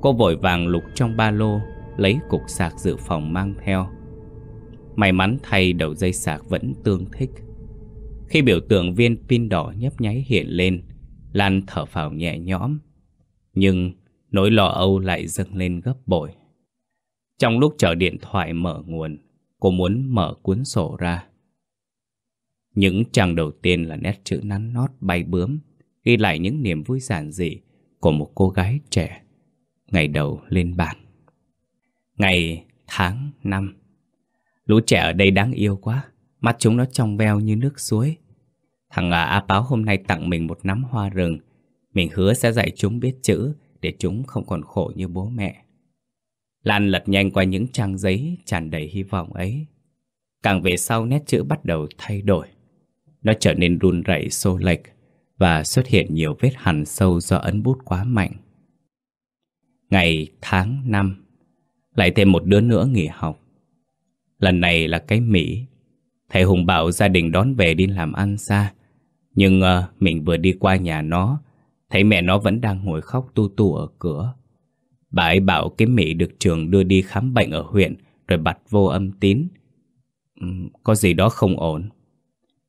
Cô vội vàng lục trong ba lô Lấy cục sạc dự phòng mang theo May mắn thay đầu dây sạc vẫn tương thích Khi biểu tượng viên pin đỏ nhấp nháy hiện lên Lan thở phào nhẹ nhõm Nhưng nỗi lo âu lại dâng lên gấp bội trong lúc chờ điện thoại mở nguồn, cô muốn mở cuốn sổ ra. Những trang đầu tiên là nét chữ nắn nót bay bướm, ghi lại những niềm vui giản dị của một cô gái trẻ ngày đầu lên bàn. Ngày, tháng, năm. Lũ trẻ ở đây đáng yêu quá, mắt chúng nó trong veo như nước suối. Thằng à, A Báo hôm nay tặng mình một nắm hoa rừng, mình hứa sẽ dạy chúng biết chữ để chúng không còn khổ như bố mẹ. Lan lật nhanh qua những trang giấy tràn đầy hy vọng ấy. Càng về sau nét chữ bắt đầu thay đổi. Nó trở nên run rẩy xô lệch và xuất hiện nhiều vết hằn sâu do ấn bút quá mạnh. Ngày, tháng, năm lại thêm một đứa nữa nghỉ học Lần này là cái Mỹ Thầy Hùng bảo gia đình đón về đi làm ăn xa Nhưng uh, mình vừa đi qua nhà nó Thấy mẹ nó vẫn đang ngồi khóc tu tu ở cửa Bà ấy bảo cái Mỹ được trường đưa đi khám bệnh ở huyện rồi bật vô âm tín. Uhm, có gì đó không ổn.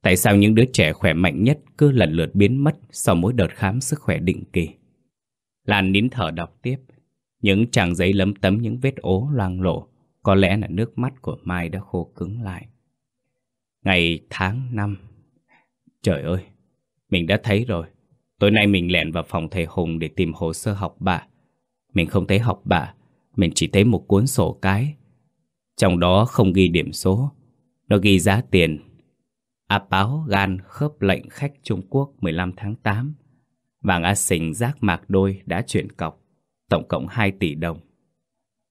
Tại sao những đứa trẻ khỏe mạnh nhất cứ lần lượt biến mất sau mỗi đợt khám sức khỏe định kỳ? Lan nín thở đọc tiếp. Những trang giấy lấm tấm những vết ố loang lộ Có lẽ là nước mắt của Mai đã khô cứng lại. Ngày tháng năm. Trời ơi, mình đã thấy rồi. Tối nay mình lẻn vào phòng thầy Hùng để tìm hồ sơ học bạ. Mình không thấy học bạ Mình chỉ thấy một cuốn sổ cái Trong đó không ghi điểm số Nó ghi giá tiền Áp báo gan khớp lệnh khách Trung Quốc 15 tháng 8 Vàng A Sình giác mạc đôi đã chuyển cọc Tổng cộng 2 tỷ đồng.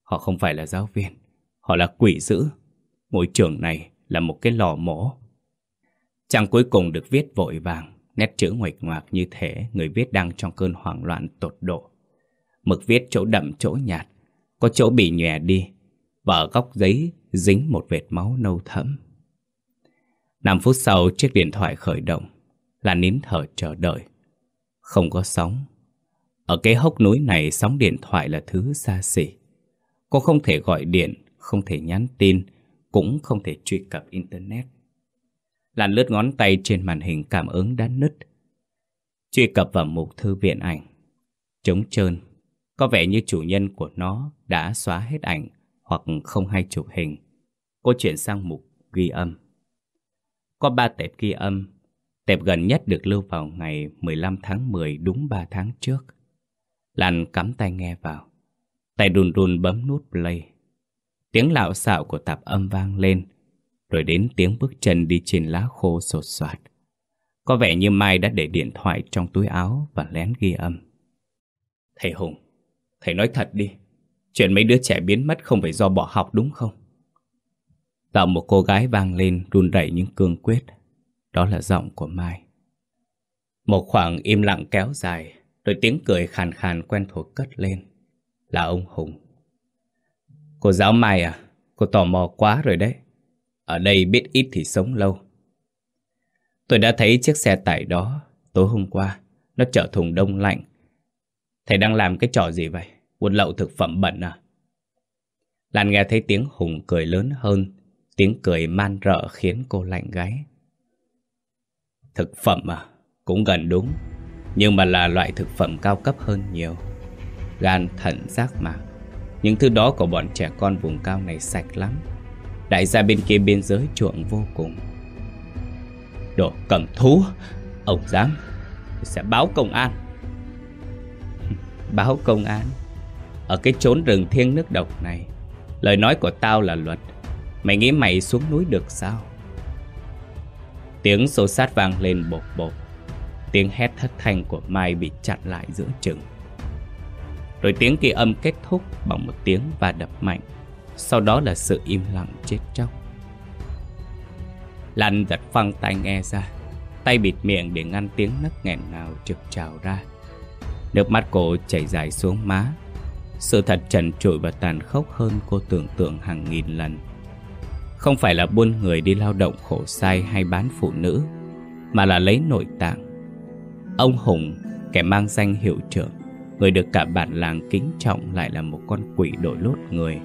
Họ không phải là giáo viên, Họ là quỷ dữ. Ngôi trường này là một cái lò mổ. Trang cuối cùng được viết vội vàng, Nét chữ ngoạch ngoạc như thế, người viết đang trong cơn hoảng loạn tột độ. Mực viết chỗ đậm chỗ nhạt, Có chỗ bị nhòe đi, Và ở góc giấy dính một vệt máu nâu thẫm. 5 phút sau, chiếc điện thoại khởi động, Là nín thở chờ đợi. Không có sóng ở cái hốc núi này sóng điện thoại là thứ xa xỉ Cô không thể gọi điện, Không thể nhắn tin, Cũng không thể truy cập Internet Làn lướt ngón tay trên màn hình cảm ứng đã nứt Truy cập vào mục thư viện ảnh Trống trơn có vẻ như chủ nhân của nó đã xóa hết ảnh hoặc không hay chụp hình. Cô chuyển sang mục ghi âm. Có ba tệp ghi âm. Tệp gần nhất được lưu vào ngày 15 tháng 10 đúng 3 tháng trước. Lan cắm tay nghe vào. Tay đùn đùn bấm nút play. Tiếng lạo xạo của tạp âm vang lên, rồi đến tiếng bước chân đi trên lá khô sột soạt. Có vẻ như Mai đã để điện thoại trong túi áo và lén ghi âm. Thầy Hùng, Thầy nói thật đi Chuyện mấy đứa trẻ biến mất không phải do bỏ học đúng không? Giọng một cô gái vang lên run rẩy những cương quyết. Đó là giọng của Mai. Một khoảng im lặng kéo dài, rồi tiếng cười khàn khàn quen thuộc cất lên. Là ông Hùng. Cô giáo Mai à, cô tò mò quá rồi đấy. Ở đây biết ít thì sống lâu. Tôi đã thấy chiếc xe tải đó tối hôm qua. Nó chở thùng đông lạnh. Thầy đang làm cái trò gì vậy? Buôn lậu thực phẩm bẩn à? Lan nghe thấy tiếng Hùng cười lớn hơn. Tiếng cười man rợ khiến cô lạnh gáy. Thực phẩm à? Cũng gần đúng. Nhưng mà là loại thực phẩm cao cấp hơn nhiều. Gan, thận, giác mạc. Những thứ đó của bọn trẻ con vùng cao này sạch lắm. Đại gia bên kia biên giới chuộng vô cùng. Đồ cầm thú, ông dám, sẽ báo công an. báo công an? Ở cái chốn rừng thiêng nước độc này, lời nói của tao là luật. Mày nghĩ mày xuống núi được sao? Tiếng xô sát vang lên bột bột. Tiếng hét thất thanh của Mai bị chặn lại giữa chừng. Rồi tiếng kỳ âm kết thúc bằng một tiếng và đập mạnh. Sau đó là sự im lặng chết chóc. Lan giật phăng tai nghe ra, tay bịt miệng để ngăn tiếng nấc nghẹn nào trực trào ra. Nước mắt cô chảy dài xuống má. Sự thật trần trụi và tàn khốc hơn cô tưởng tượng hàng nghìn lần. Không phải là buôn người đi lao động khổ sai hay bán phụ nữ, mà là lấy nội tạng. Ông Hùng, kẻ mang danh hiệu trưởng, người được cả bản làng kính trọng lại là một con quỷ đội lốt người,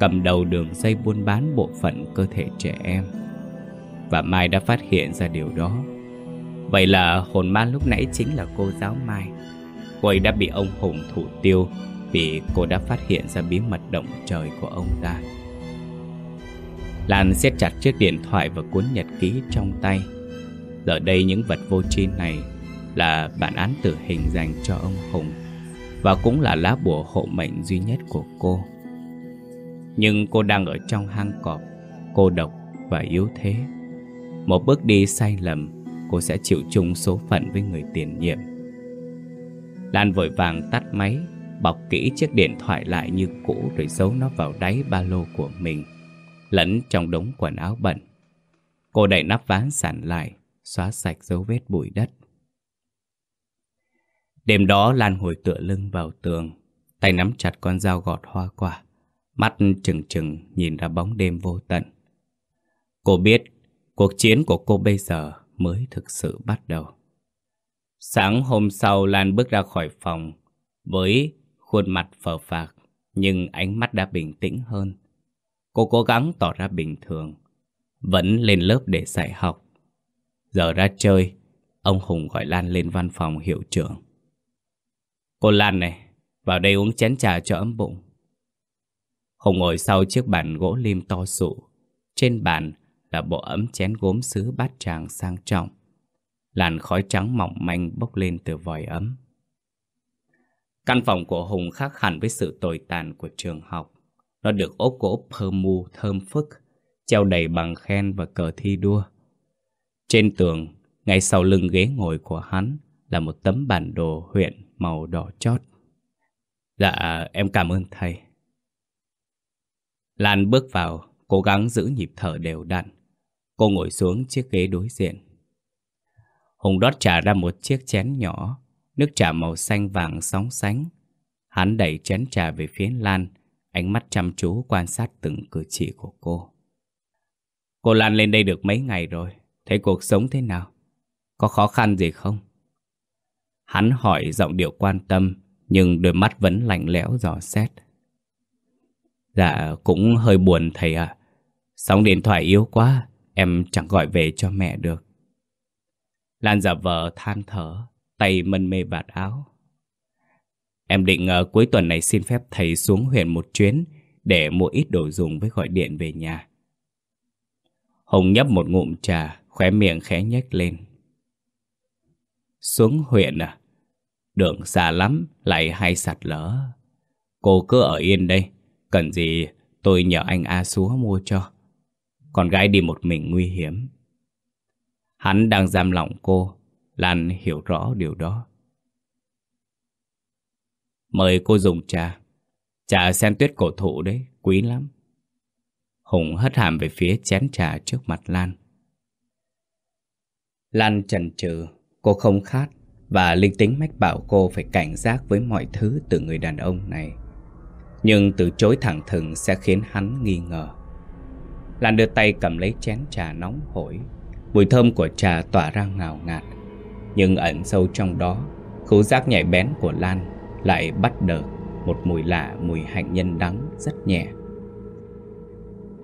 cầm đầu đường dây buôn bán bộ phận cơ thể trẻ em. Và Mai đã phát hiện ra điều đó. Vậy là hồn ma lúc nãy chính là cô giáo Mai. Cô ấy đã bị ông Hùng thủ tiêu vì cô đã phát hiện ra bí mật động trời của ông ta. Lan siết chặt chiếc điện thoại và cuốn nhật ký trong tay. Giờ đây những vật vô tri này là bản án tử hình dành cho ông Hùng và cũng là lá bùa hộ mệnh duy nhất của cô. Nhưng cô đang ở trong hang cọp, cô độc và yếu thế. Một bước đi sai lầm, cô sẽ chịu chung số phận với người tiền nhiệm. Lan vội vàng tắt máy, bọc kỹ chiếc điện thoại lại như cũ rồi giấu nó vào đáy ba lô của mình lẫn trong đống quần áo bẩn. Cô đẩy nắp ván sàn lại, xóa sạch dấu vết bụi đất. Đêm đó Lan ngồi tựa lưng vào tường, tay nắm chặt con dao gọt hoa quả, mắt trừng trừng nhìn ra bóng đêm vô tận. Cô biết cuộc chiến của cô bây giờ mới thực sự bắt đầu. Sáng hôm sau Lan bước ra khỏi phòng với khuôn mặt phờ phạc nhưng ánh mắt đã bình tĩnh hơn. Cô cố gắng tỏ ra bình thường Vẫn lên lớp để dạy học Giờ ra chơi Ông Hùng gọi Lan lên văn phòng hiệu trưởng Cô Lan này Vào đây uống chén trà cho ấm bụng. Hùng ngồi sau chiếc bàn gỗ lim to sụ. Trên bàn là bộ ấm chén gốm sứ bát tràng sang trọng. Làn khói trắng mỏng manh bốc lên từ vòi ấm. Căn phòng của Hùng khác hẳn với sự tồi tàn của trường học. Nó được ốp gỗ pơ mu thơm phức, treo đầy bằng khen và cờ thi đua. Trên tường, ngay sau lưng ghế ngồi của hắn là một tấm bản đồ huyện màu đỏ chót. Dạ, em cảm ơn thầy. Lan bước vào, cố gắng giữ nhịp thở đều đặn. Cô ngồi xuống chiếc ghế đối diện. Hùng đót trà ra một chiếc chén nhỏ, nước trà màu xanh vàng sóng sánh. Hắn đẩy chén trà về phía Lan, Ánh mắt chăm chú quan sát từng cử chỉ của cô Cô Lan lên đây được mấy ngày rồi Thấy cuộc sống thế nào? Có khó khăn gì không? Hắn hỏi giọng điệu quan tâm Nhưng đôi mắt vẫn lạnh lẽo dò xét Dạ cũng hơi buồn thầy ạ Sóng điện thoại yếu quá Em chẳng gọi về cho mẹ được Lan giả vờ than thở Tay mân mê vạt áo Em định uh, cuối tuần này xin phép thầy xuống huyện một chuyến để mua ít đồ dùng với gọi điện về nhà. Hùng nhấp một ngụm trà, khóe miệng khẽ nhếch lên. Xuống huyện à? Đường xa lắm, lại hay sạt lở. Cô cứ ở yên đây, cần gì tôi nhờ anh A Súa mua cho. Con gái đi một mình nguy hiểm. Hắn đang giam lỏng cô, Lan hiểu rõ điều đó. Mời cô dùng trà. Trà sen tuyết cổ thụ đấy, quý lắm. Hùng hất hàm về phía chén trà trước mặt Lan. Lan chần chừ, cô không khát và linh tính mách bảo cô phải cảnh giác với mọi thứ từ người đàn ông này. Nhưng từ chối thẳng thừng sẽ khiến hắn nghi ngờ. Lan đưa tay cầm lấy chén trà nóng hổi. Mùi thơm của trà tỏa ra ngào ngạt. Nhưng ẩn sâu trong đó, khứu giác nhạy bén của Lan lại bắt đợt một mùi lạ mùi hạnh nhân đắng rất nhẹ.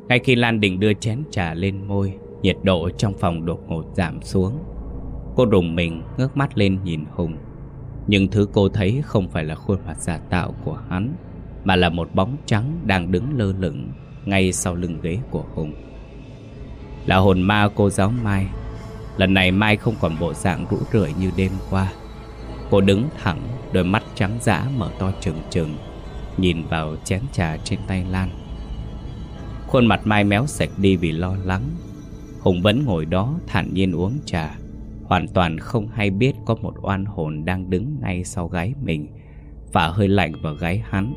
Ngay khi Lan định đưa chén trà lên môi, nhiệt độ trong phòng đột ngột giảm xuống. Cô rùng mình ngước mắt lên nhìn Hùng. Nhưng thứ cô thấy không phải là khuôn mặt giả tạo của hắn, mà là một bóng trắng đang đứng lơ lửng ngay sau lưng ghế của Hùng. Là hồn ma cô giáo Mai. Lần này Mai không còn bộ dạng rũ rượi như đêm qua. Cô đứng thẳng, đôi mắt trắng dã mở to trừng trừng, nhìn vào chén trà trên tay Lan. Khuôn mặt Mai méo sạch đi vì lo lắng Hùng vẫn ngồi đó thản nhiên uống trà Hoàn toàn không hay biết có một oan hồn đang đứng ngay sau gáy mình. Và hơi lạnh vào gáy hắn.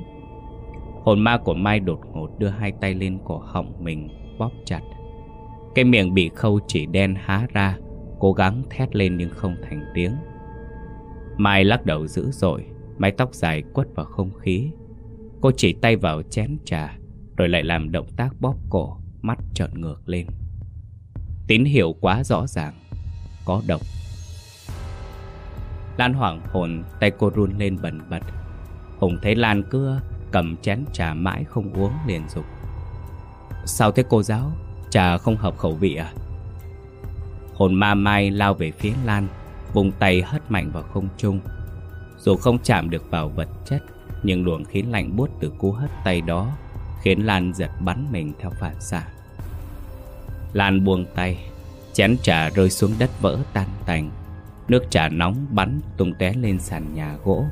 Hồn ma của Mai đột ngột đưa hai tay lên cổ họng mình, bóp chặt. Cái miệng bị khâu chỉ đen há ra, Cố gắng thét lên nhưng không thành tiếng. Mai lắc đầu dữ dội, Mái tóc dài quất vào không khí. Cô chỉ tay vào chén trà, rồi lại làm động tác bóp cổ, Mắt trợn ngược lên. Tín hiệu quá rõ ràng. Có độc. Lan hoảng hồn, Tay cô run lên bần bật. Hùng thấy Lan cưa Cầm chén trà mãi không uống liền dục. Sao thế cô giáo? Trà không hợp khẩu vị à? Hồn ma mai lao về phía Lan Vùng tay hất mạnh vào không trung. Dù không chạm được vào vật chất, Nhưng luồng khí lạnh buốt từ cú hất tay đó Khiến Lan giật bắn mình theo phản xạ. Lan buông tay Chén trà rơi xuống đất vỡ tan tành. Nước trà nóng bắn tung té lên sàn nhà gỗ.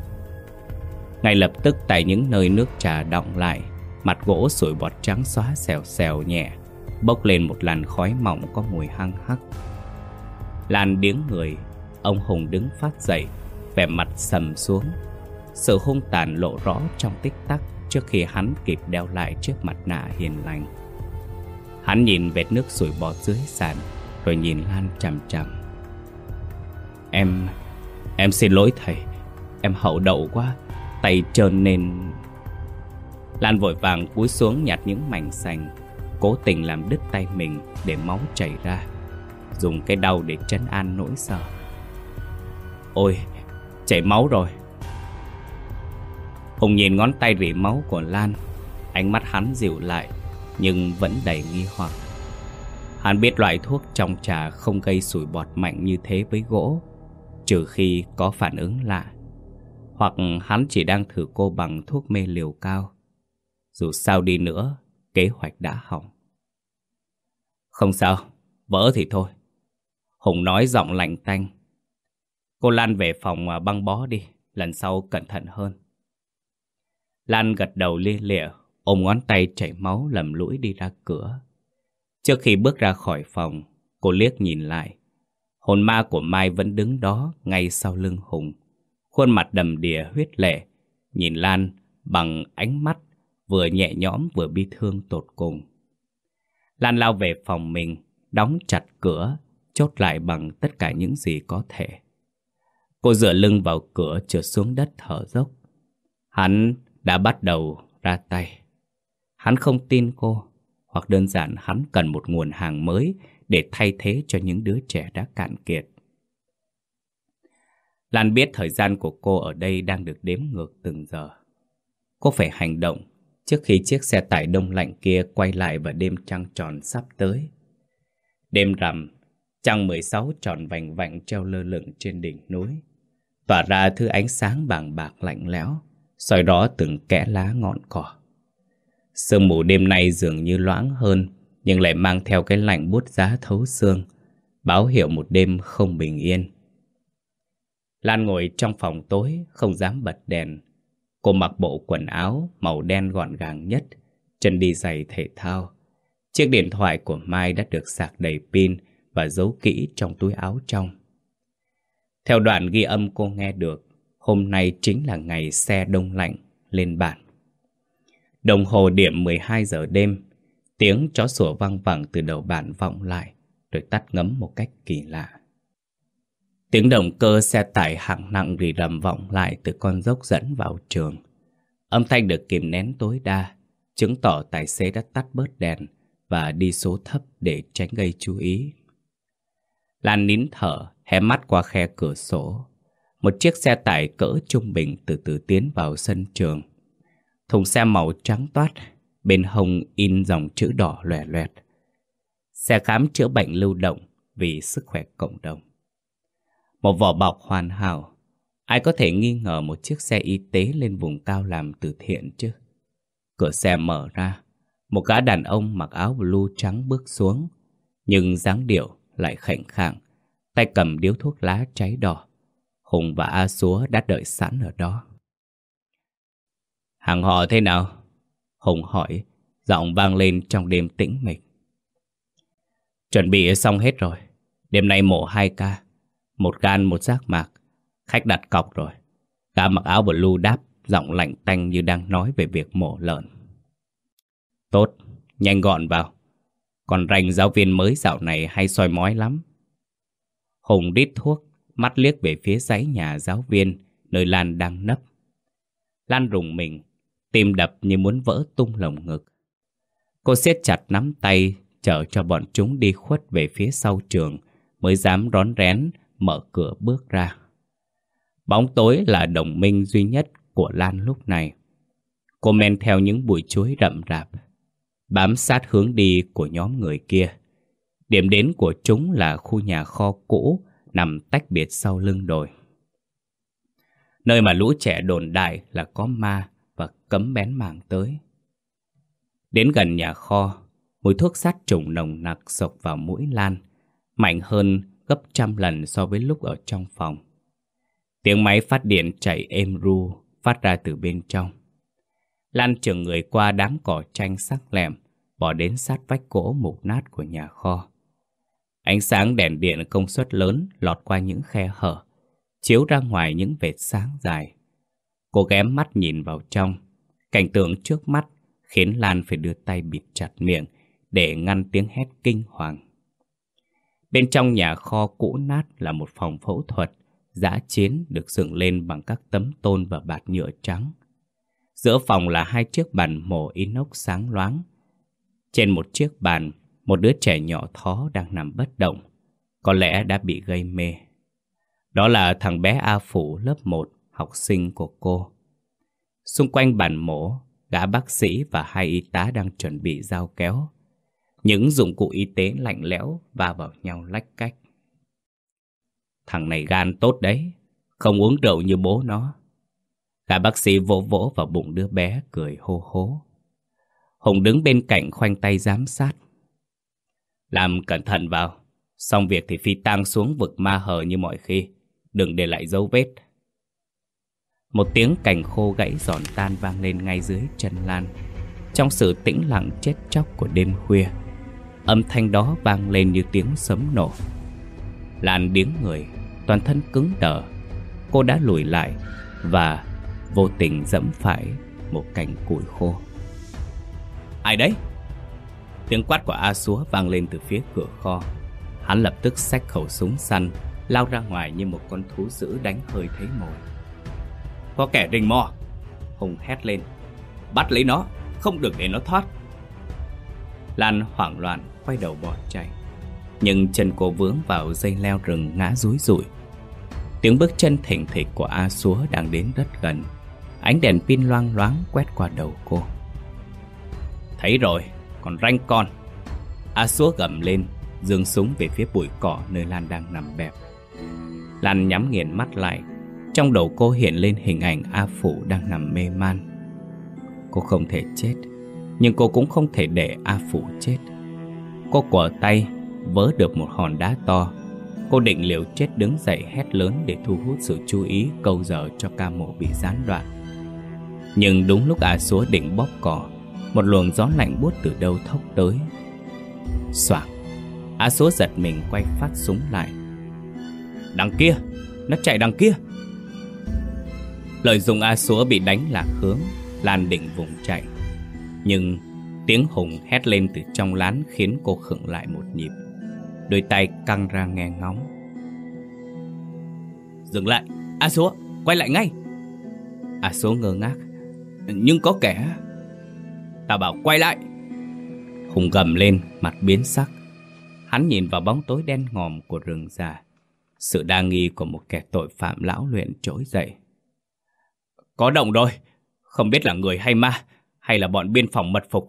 Ngay lập tức tại những nơi nước trà đọng lại Mặt gỗ sủi bọt trắng xóa xèo xèo nhẹ Bốc lên một làn khói mỏng có mùi hăng hắc. Lan điếng người Ông Hùng đứng phát dậy Vẻ mặt sầm xuống. Sự hung tàn lộ rõ trong tích tắc trước khi hắn kịp đeo lại chiếc mặt nạ hiền lành. Hắn nhìn vệt nước sủi bọt dưới sàn, rồi nhìn Lan chằm chằm. Em... em xin lỗi thầy, em hậu đậu quá, tay trơn nên... Lan vội vàng cúi xuống nhặt những mảnh sành, cố tình làm đứt tay mình để máu chảy ra, dùng cái đau để trấn an nỗi sợ. Ôi, chảy máu rồi, Hùng nhìn ngón tay rỉ máu của Lan Ánh mắt hắn dịu lại Nhưng vẫn đầy nghi hoặc. Hắn biết loại thuốc trong trà không gây sủi bọt mạnh như thế với gỗ Trừ khi có phản ứng lạ. Hoặc hắn chỉ đang thử cô bằng thuốc mê liều cao. Dù sao đi nữa Kế hoạch đã hỏng. Không sao Vỡ thì thôi. Hùng nói giọng lạnh tanh. Cô Lan về phòng băng bó đi Lần sau cẩn thận hơn. Lan gật đầu lia lịa, ôm ngón tay chảy máu lầm lũi đi ra cửa. Trước khi bước ra khỏi phòng, cô liếc nhìn lại. Hồn ma của Mai vẫn đứng đó ngay sau lưng Hùng. Khuôn mặt đầm đìa huyết lệ, nhìn Lan bằng ánh mắt vừa nhẹ nhõm vừa bi thương tột cùng. Lan lao về phòng mình, đóng chặt cửa, chốt lại bằng tất cả những gì có thể. Cô dựa lưng vào cửa trượt xuống đất thở dốc. Hắn đã bắt đầu ra tay. Hắn không tin cô, hoặc đơn giản hắn cần một nguồn hàng mới để thay thế cho những đứa trẻ đã cạn kiệt. Lan biết thời gian của cô ở đây đang được đếm ngược từng giờ. Cô phải hành động trước khi chiếc xe tải đông lạnh kia quay lại vào đêm trăng tròn sắp tới. Đêm rằm, trăng 16 tròn vành vạnh treo lơ lửng trên đỉnh núi, tỏa ra thứ ánh sáng bàng bạc lạnh lẽo soi rõ từng kẽ lá ngọn cỏ. Sương mù đêm nay dường như loãng hơn, nhưng lại mang theo cái lạnh buốt giá thấu xương, báo hiệu một đêm không bình yên. Lan ngồi trong phòng tối, không dám bật đèn. Cô mặc bộ quần áo màu đen gọn gàng nhất, chân đi giày thể thao. Chiếc điện thoại của Mai đã được sạc đầy pin và giấu kỹ trong túi áo trong. Theo đoạn ghi âm cô nghe được, Hôm nay chính là ngày xe đông lạnh lên bản. Đồng hồ điểm 12 giờ đêm, Tiếng chó sủa vang vẳng từ đầu bản vọng lại, rồi tắt ngấm một cách kỳ lạ. Tiếng động cơ xe tải hạng nặng rì rầm vọng lại từ con dốc dẫn vào trường. Âm thanh được kìm nén tối đa, chứng tỏ tài xế đã tắt bớt đèn và đi số thấp để tránh gây chú ý. Lan nín thở, hé mắt qua khe cửa sổ. Một chiếc xe tải cỡ trung bình từ từ tiến vào sân trường. Thùng xe màu trắng toát, bên hông in dòng chữ đỏ loè loẹt. Xe khám chữa bệnh lưu động vì sức khỏe cộng đồng. Một vỏ bọc hoàn hảo, ai có thể nghi ngờ một chiếc xe y tế lên vùng cao làm từ thiện chứ? Cửa xe mở ra, một gã đàn ông mặc áo blue trắng bước xuống, nhưng dáng điệu lại khảnh khạng, tay cầm điếu thuốc lá cháy đỏ. Hùng và A Súa đã đợi sẵn ở đó. Hàng họ thế nào? Hùng hỏi, giọng vang lên trong đêm tĩnh mịch. Chuẩn bị xong hết rồi. Đêm nay mổ hai ca. Một gan một giác mạc. Khách đặt cọc rồi. Gã mặc áo blue đáp, giọng lạnh tanh như đang nói về việc mổ lợn. Tốt, nhanh gọn vào. Còn rành giáo viên mới dạo này hay soi mói lắm. Hùng đít thuốc, mắt liếc về phía dãy nhà giáo viên, nơi Lan đang nấp. Lan rùng mình, tim đập như muốn vỡ tung lồng ngực. Cô siết chặt nắm tay, chờ cho bọn chúng đi khuất về phía sau trường, mới dám rón rén mở cửa bước ra. Bóng tối là đồng minh duy nhất của Lan lúc này. Cô men theo những bụi chuối rậm rạp, bám sát hướng đi của nhóm người kia. Điểm đến của chúng là khu nhà kho cũ nằm tách biệt sau lưng đồi. Nơi mà lũ trẻ đồn đại là có ma cấm bén mảng tới. Đến gần nhà kho, mùi thuốc sát trùng nồng nặc sộc vào mũi Lan, mạnh hơn gấp trăm lần so với lúc ở trong phòng. Tiếng máy phát điện chạy êm ru phát ra từ bên trong. Lan trường người qua đám cỏ tranh sắc lẹm, bỏ đến sát vách gỗ mục nát của nhà kho. Ánh sáng đèn điện công suất lớn lọt qua những khe hở, chiếu ra ngoài những vệt sáng dài. Cô ghém mắt nhìn vào trong, cảnh tượng trước mắt khiến Lan phải đưa tay bịt chặt miệng để ngăn tiếng hét kinh hoàng. Bên trong nhà kho cũ nát là một phòng phẫu thuật, giã chiến được dựng lên bằng các tấm tôn và bạt nhựa trắng. Giữa phòng là hai chiếc bàn mổ inox sáng loáng. Trên một chiếc bàn, một đứa trẻ nhỏ thó đang nằm bất động, có lẽ đã bị gây mê. Đó là thằng bé A Phủ lớp 1, học sinh của cô. Xung quanh bàn mổ, gã bác sĩ và hai y tá đang chuẩn bị dao kéo. Những dụng cụ y tế lạnh lẽo va vào nhau lách cách. Thằng này gan tốt đấy, không uống rượu như bố nó. Gã bác sĩ vỗ vỗ vào bụng đứa bé cười hô hố. Hùng đứng bên cạnh khoanh tay giám sát. Làm cẩn thận vào, xong việc thì phi tang xuống vực ma hờ như mọi khi, đừng để lại dấu vết. Một tiếng cành khô gãy giòn tan vang lên ngay dưới chân Lan. Trong sự tĩnh lặng chết chóc của đêm khuya, âm thanh đó vang lên như tiếng sấm nổ. Lan điếng người, toàn thân cứng đờ. Cô đã lùi lại và vô tình dẫm phải một cành củi khô. Ai đấy? Tiếng quát của A Súa vang lên từ phía cửa kho. Hắn lập tức xách khẩu súng săn, lao ra ngoài như một con thú dữ đánh hơi thấy mồi. Có kẻ rình mò. Hùng hét lên. Bắt lấy nó Không được để nó thoát. Lan hoảng loạn quay đầu bỏ chạy. Nhưng chân cô vướng vào dây leo rừng ngã rúi rủi Tiếng bước chân thỉnh thịch của A Súa đang đến rất gần. Ánh đèn pin loang loáng quét qua đầu cô. Thấy rồi, còn ranh con. A Súa gầm lên Dương súng về phía bụi cỏ nơi Lan đang nằm bẹp. Lan nhắm nghiền mắt lại trong đầu cô hiện lên hình ảnh A phủ đang nằm mê man. Cô không thể chết, Nhưng cô cũng không thể để A phủ chết. Cô quở tay, Vớ được một hòn đá to. Cô định liều chết đứng dậy hét lớn Để thu hút sự chú ý, câu giờ cho ca mổ bị gián đoạn. Nhưng đúng lúc A Súa định bóp cỏ, Một luồng gió lạnh buốt từ đâu thốc tới. Soảng A Súa giật mình quay phát súng lại. Đằng kia, Nó chạy đằng kia. Lợi dụng A Súa bị đánh lạc hướng Lan định vùng chạy Nhưng Tiếng Hùng hét lên từ trong lán khiến cô khựng lại một nhịp. Đôi tay căng ra nghe ngóng. Dừng lại, A Súa quay lại ngay. A Súa ngơ ngác. Nhưng có kẻ... ta bảo quay lại. Hùng gầm lên, mặt biến sắc. Hắn nhìn vào bóng tối đen ngòm của rừng già. Sự đa nghi của một kẻ tội phạm lão luyện trỗi dậy. Có động rồi, không biết là người hay ma, hay là bọn biên phòng mật phục.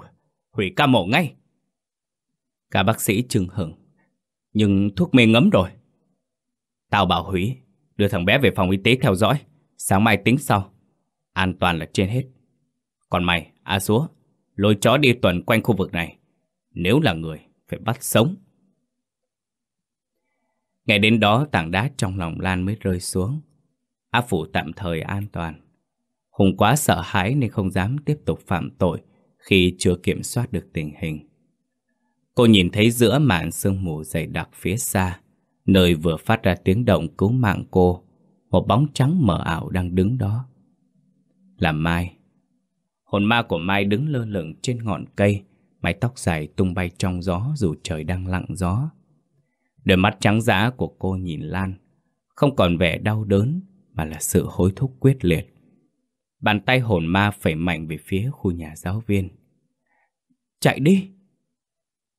Hủy ca mổ ngay. Cả bác sĩ chừng hửng. Nhưng thuốc mê ngấm rồi. Tao bảo hủy, đưa thằng bé về phòng y tế theo dõi. Sáng mai tính sau. An toàn là trên hết. Còn mày, A Súa, lôi chó đi tuần quanh khu vực này. Nếu là người, phải bắt sống. Ngày đến đó tảng đá trong lòng Lan mới rơi xuống. A Phủ tạm thời an toàn. Hùng quá sợ hãi nên không dám tiếp tục phạm tội khi chưa kiểm soát được tình hình. Cô nhìn thấy giữa màn sương mù dày đặc phía xa, nơi vừa phát ra tiếng động cứu mạng cô, một bóng trắng mờ ảo đang đứng đó. Là Mai. Hồn ma của Mai đứng lơ lửng trên ngọn cây, mái tóc dài tung bay trong gió dù trời đang lặng gió. Đôi mắt trắng dã của cô nhìn Lan, không còn vẻ đau đớn mà là sự hối thúc quyết liệt. Bàn tay hồn ma phẩy mạnh về phía khu nhà giáo viên. Chạy đi!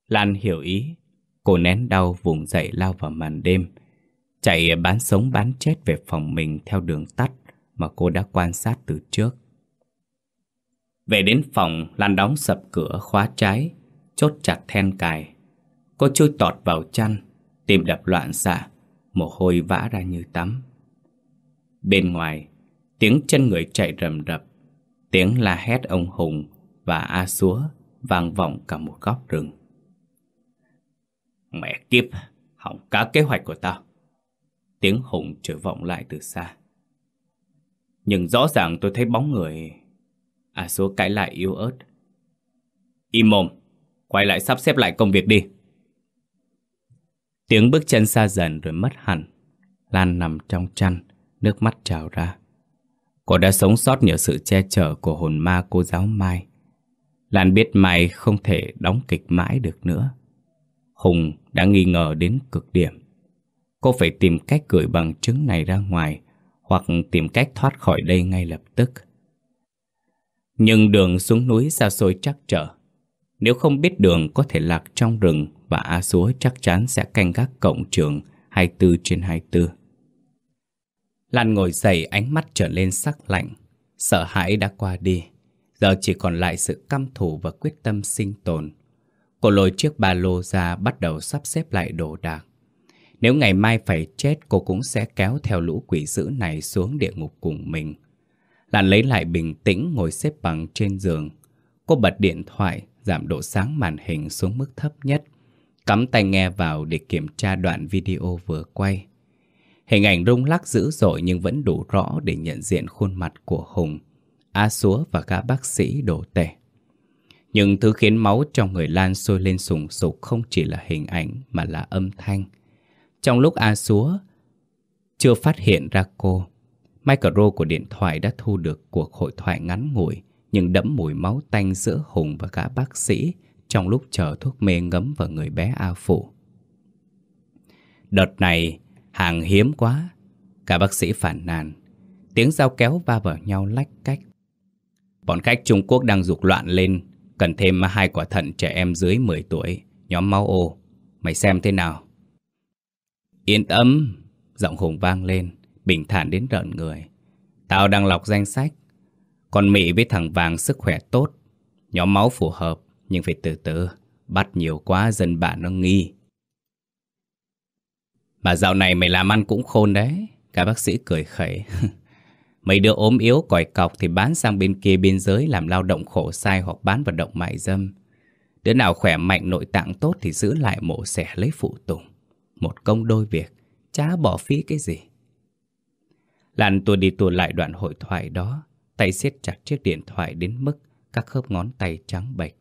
Lan hiểu ý, cô nén đau vùng dậy lao vào màn đêm, chạy bán sống bán chết về phòng mình theo đường tắt mà cô đã quan sát từ trước. Về đến phòng, Lan đóng sập cửa khóa trái, chốt chặt then cài. Cô chui tọt vào chăn, tìm đập loạn xạ, mồ hôi vã ra như tắm. Bên ngoài, tiếng chân người chạy rầm rập, tiếng la hét ông Hùng và A xúa vang vọng cả một góc rừng. Mẹ kiếp, hỏng cả kế hoạch của tao. Tiếng Hùng trở vọng lại từ xa. Nhưng rõ ràng tôi thấy bóng người... A xúa cãi lại yếu ớt. Im mồm, quay lại sắp xếp lại công việc đi. Tiếng bước chân xa dần rồi mất hẳn. Lan nằm trong chăn, nước mắt trào ra. Cô đã sống sót nhờ sự che chở của hồn ma cô giáo Mai. Lan biết Mai không thể đóng kịch mãi được nữa. Hùng đã nghi ngờ đến cực điểm. Cô phải tìm cách gửi bằng chứng này ra ngoài, hoặc tìm cách thoát khỏi đây ngay lập tức. Nhưng đường xuống núi xa xôi chắc trở. Nếu không biết đường có thể lạc trong rừng và A Súa chắc chắn sẽ canh gác cổng trường 24 trên 24. Lan ngồi dậy ánh mắt trở lên sắc lạnh. Sợ hãi đã qua đi. Giờ chỉ còn lại sự căm thù và quyết tâm sinh tồn. Cô lôi chiếc ba lô ra bắt đầu sắp xếp lại đồ đạc. Nếu ngày mai phải chết cô cũng sẽ kéo theo lũ quỷ dữ này xuống địa ngục cùng mình. Lan lấy lại bình tĩnh ngồi xếp bằng trên giường. Cô bật điện thoại, giảm độ sáng màn hình xuống mức thấp nhất. Cắm tai nghe vào để kiểm tra đoạn video vừa quay. Hình ảnh rung lắc dữ dội nhưng vẫn đủ rõ để nhận diện khuôn mặt của Hùng, A Súa và các bác sĩ đổ tể. Nhưng thứ khiến máu trong người Lan sôi lên sùng sục không chỉ là hình ảnh mà là âm thanh. Trong lúc A Súa chưa phát hiện ra cô, micro của điện thoại đã thu được cuộc hội thoại ngắn ngủi nhưng đẫm mùi máu tanh giữa Hùng và cả bác sĩ trong lúc chờ thuốc mê ngấm vào người bé A Phụ. Đợt này, hàng hiếm quá. Cả bác sĩ phản nàn. Tiếng dao kéo va vào nhau lách cách. Bọn khách Trung Quốc đang dục loạn lên, cần thêm hai quả thận trẻ em dưới 10 tuổi, nhóm máu ô. Mày xem thế nào? Yên tâm, giọng Hùng vang lên, bình thản đến rợn người. Tao đang lọc danh sách. Còn Mỹ với thằng Vàng sức khỏe tốt, nhóm máu phù hợp, nhưng phải từ từ, bắt nhiều quá dân bạn nó nghi. Mà dạo này mày làm ăn cũng khôn đấy, cả bác sĩ cười khẩy. Mấy đứa ốm yếu còi cọc thì bán sang bên kia biên giới làm lao động khổ sai hoặc bán vào động mại dâm. Đứa nào khỏe mạnh nội tạng tốt thì giữ lại mổ xẻ lấy phụ tùng. Một công đôi việc, chả bỏ phí cái gì. Lan tua đi tua lại đoạn hội thoại đó, tay siết chặt chiếc điện thoại đến mức các khớp ngón tay trắng bệch.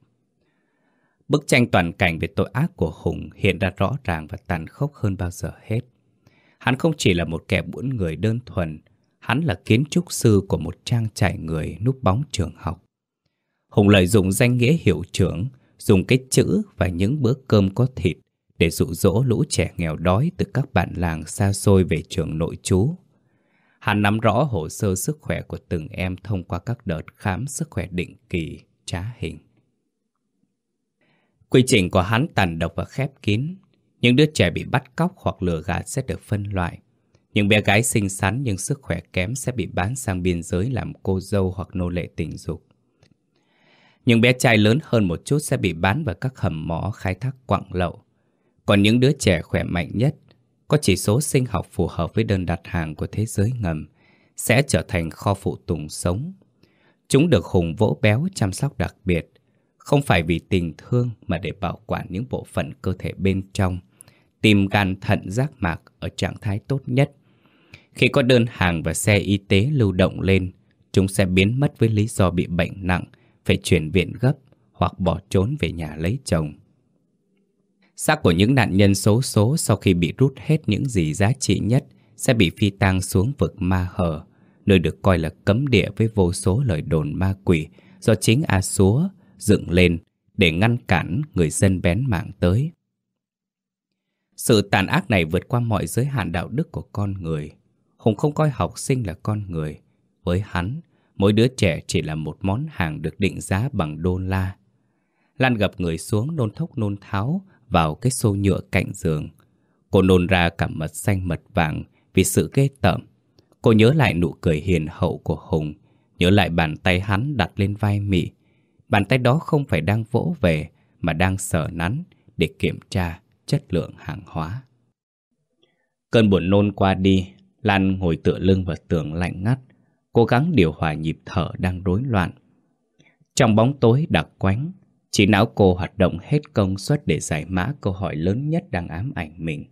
Bức tranh toàn cảnh về tội ác của Hùng hiện ra rõ ràng và tàn khốc hơn bao giờ hết. Hắn không chỉ là một kẻ buôn người đơn thuần, hắn là kiến trúc sư của một trang trại người núp bóng trường học. Hùng lợi dụng danh nghĩa hiệu trưởng, dùng cái chữ và những bữa cơm có thịt để dụ dỗ lũ trẻ nghèo đói từ các bản làng xa xôi về trường nội trú. Hắn nắm rõ hồ sơ sức khỏe của từng em thông qua các đợt khám sức khỏe định kỳ, trá hình. Quy trình của hắn tàn độc và khép kín. Những đứa trẻ bị bắt cóc hoặc lừa gạt sẽ được phân loại. Những bé gái xinh xắn nhưng sức khỏe kém sẽ bị bán sang biên giới làm cô dâu hoặc nô lệ tình dục. Những bé trai lớn hơn một chút sẽ bị bán vào các hầm mỏ khai thác quặng lậu. Còn những đứa trẻ khỏe mạnh nhất, có chỉ số sinh học phù hợp với đơn đặt hàng của thế giới ngầm, sẽ trở thành kho phụ tùng sống. Chúng được Hùng vỗ béo chăm sóc đặc biệt, không phải vì tình thương mà để bảo quản những bộ phận cơ thể bên trong, tim gan thận giác mạc ở trạng thái tốt nhất. Khi có đơn hàng và xe y tế lưu động lên, chúng sẽ biến mất với lý do bị bệnh nặng, phải chuyển viện gấp hoặc bỏ trốn về nhà lấy chồng. Xác của những nạn nhân xấu số sau khi bị rút hết những gì giá trị nhất sẽ bị phi tang xuống vực ma hờ, nơi được coi là cấm địa với vô số lời đồn ma quỷ do chính A Súa dựng lên để ngăn cản người dân bén mạng tới. Sự tàn ác này vượt qua mọi giới hạn đạo đức của con người. Hùng không coi học sinh là con người. Với hắn, mỗi đứa trẻ chỉ là một món hàng được định giá bằng đô la. Lan gặp người xuống nôn thốc nôn tháo vào cái xô nhựa cạnh giường. Cô nôn ra cả mật xanh mật vàng vì sự ghê tởm. Cô nhớ lại nụ cười hiền hậu của Hùng, nhớ lại bàn tay hắn đặt lên vai Mị. Bàn tay đó không phải đang vỗ về mà đang sờ nắn để kiểm tra chất lượng hàng hóa. Cơn buồn nôn qua đi, Lan ngồi tựa lưng vào tường lạnh ngắt, cố gắng điều hòa nhịp thở đang rối loạn. Trong bóng tối đặc quánh, chỉ não cô hoạt động hết công suất để giải mã câu hỏi lớn nhất đang ám ảnh mình.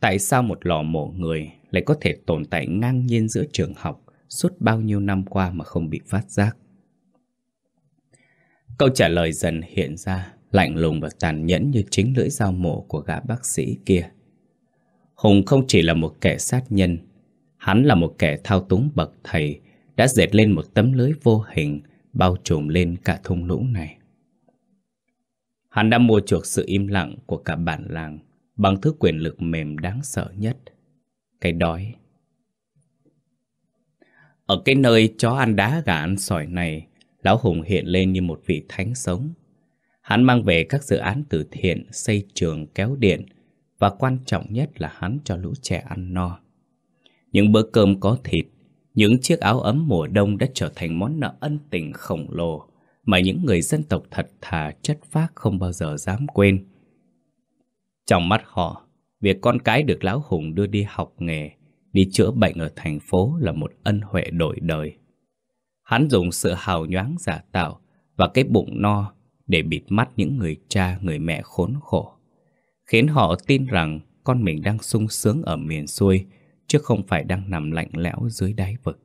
Tại sao một lò mổ người lại có thể tồn tại ngang nhiên giữa trường học suốt bao nhiêu năm qua mà không bị phát giác? Câu trả lời dần hiện ra, lạnh lùng và tàn nhẫn như chính lưỡi dao mổ của gã bác sĩ kia. Hùng không chỉ là một kẻ sát nhân, hắn là một kẻ thao túng bậc thầy, đã dệt lên một tấm lưới vô hình bao trùm lên cả thung lũng này. Hắn đã mua chuộc sự im lặng của cả bản làng bằng thứ quyền lực mềm đáng sợ nhất, cái đói. Ở cái nơi chó ăn đá gà ăn sỏi này, Lão Hùng hiện lên như một vị thánh sống. Hắn mang về các dự án từ thiện, xây trường, kéo điện và quan trọng nhất là hắn cho lũ trẻ ăn no. Những bữa cơm có thịt, những chiếc áo ấm mùa đông đã trở thành món nợ ân tình khổng lồ mà những người dân tộc thật thà chất phác không bao giờ dám quên. Trong mắt họ, việc con cái được Lão Hùng đưa đi học nghề, đi chữa bệnh ở thành phố là một ân huệ đổi đời. Hắn dùng sự hào nhoáng giả tạo và cái bụng no để bịt mắt những người cha, người mẹ khốn khổ. Khiến họ tin rằng con mình đang sung sướng ở miền xuôi, chứ không phải đang nằm lạnh lẽo dưới đáy vực.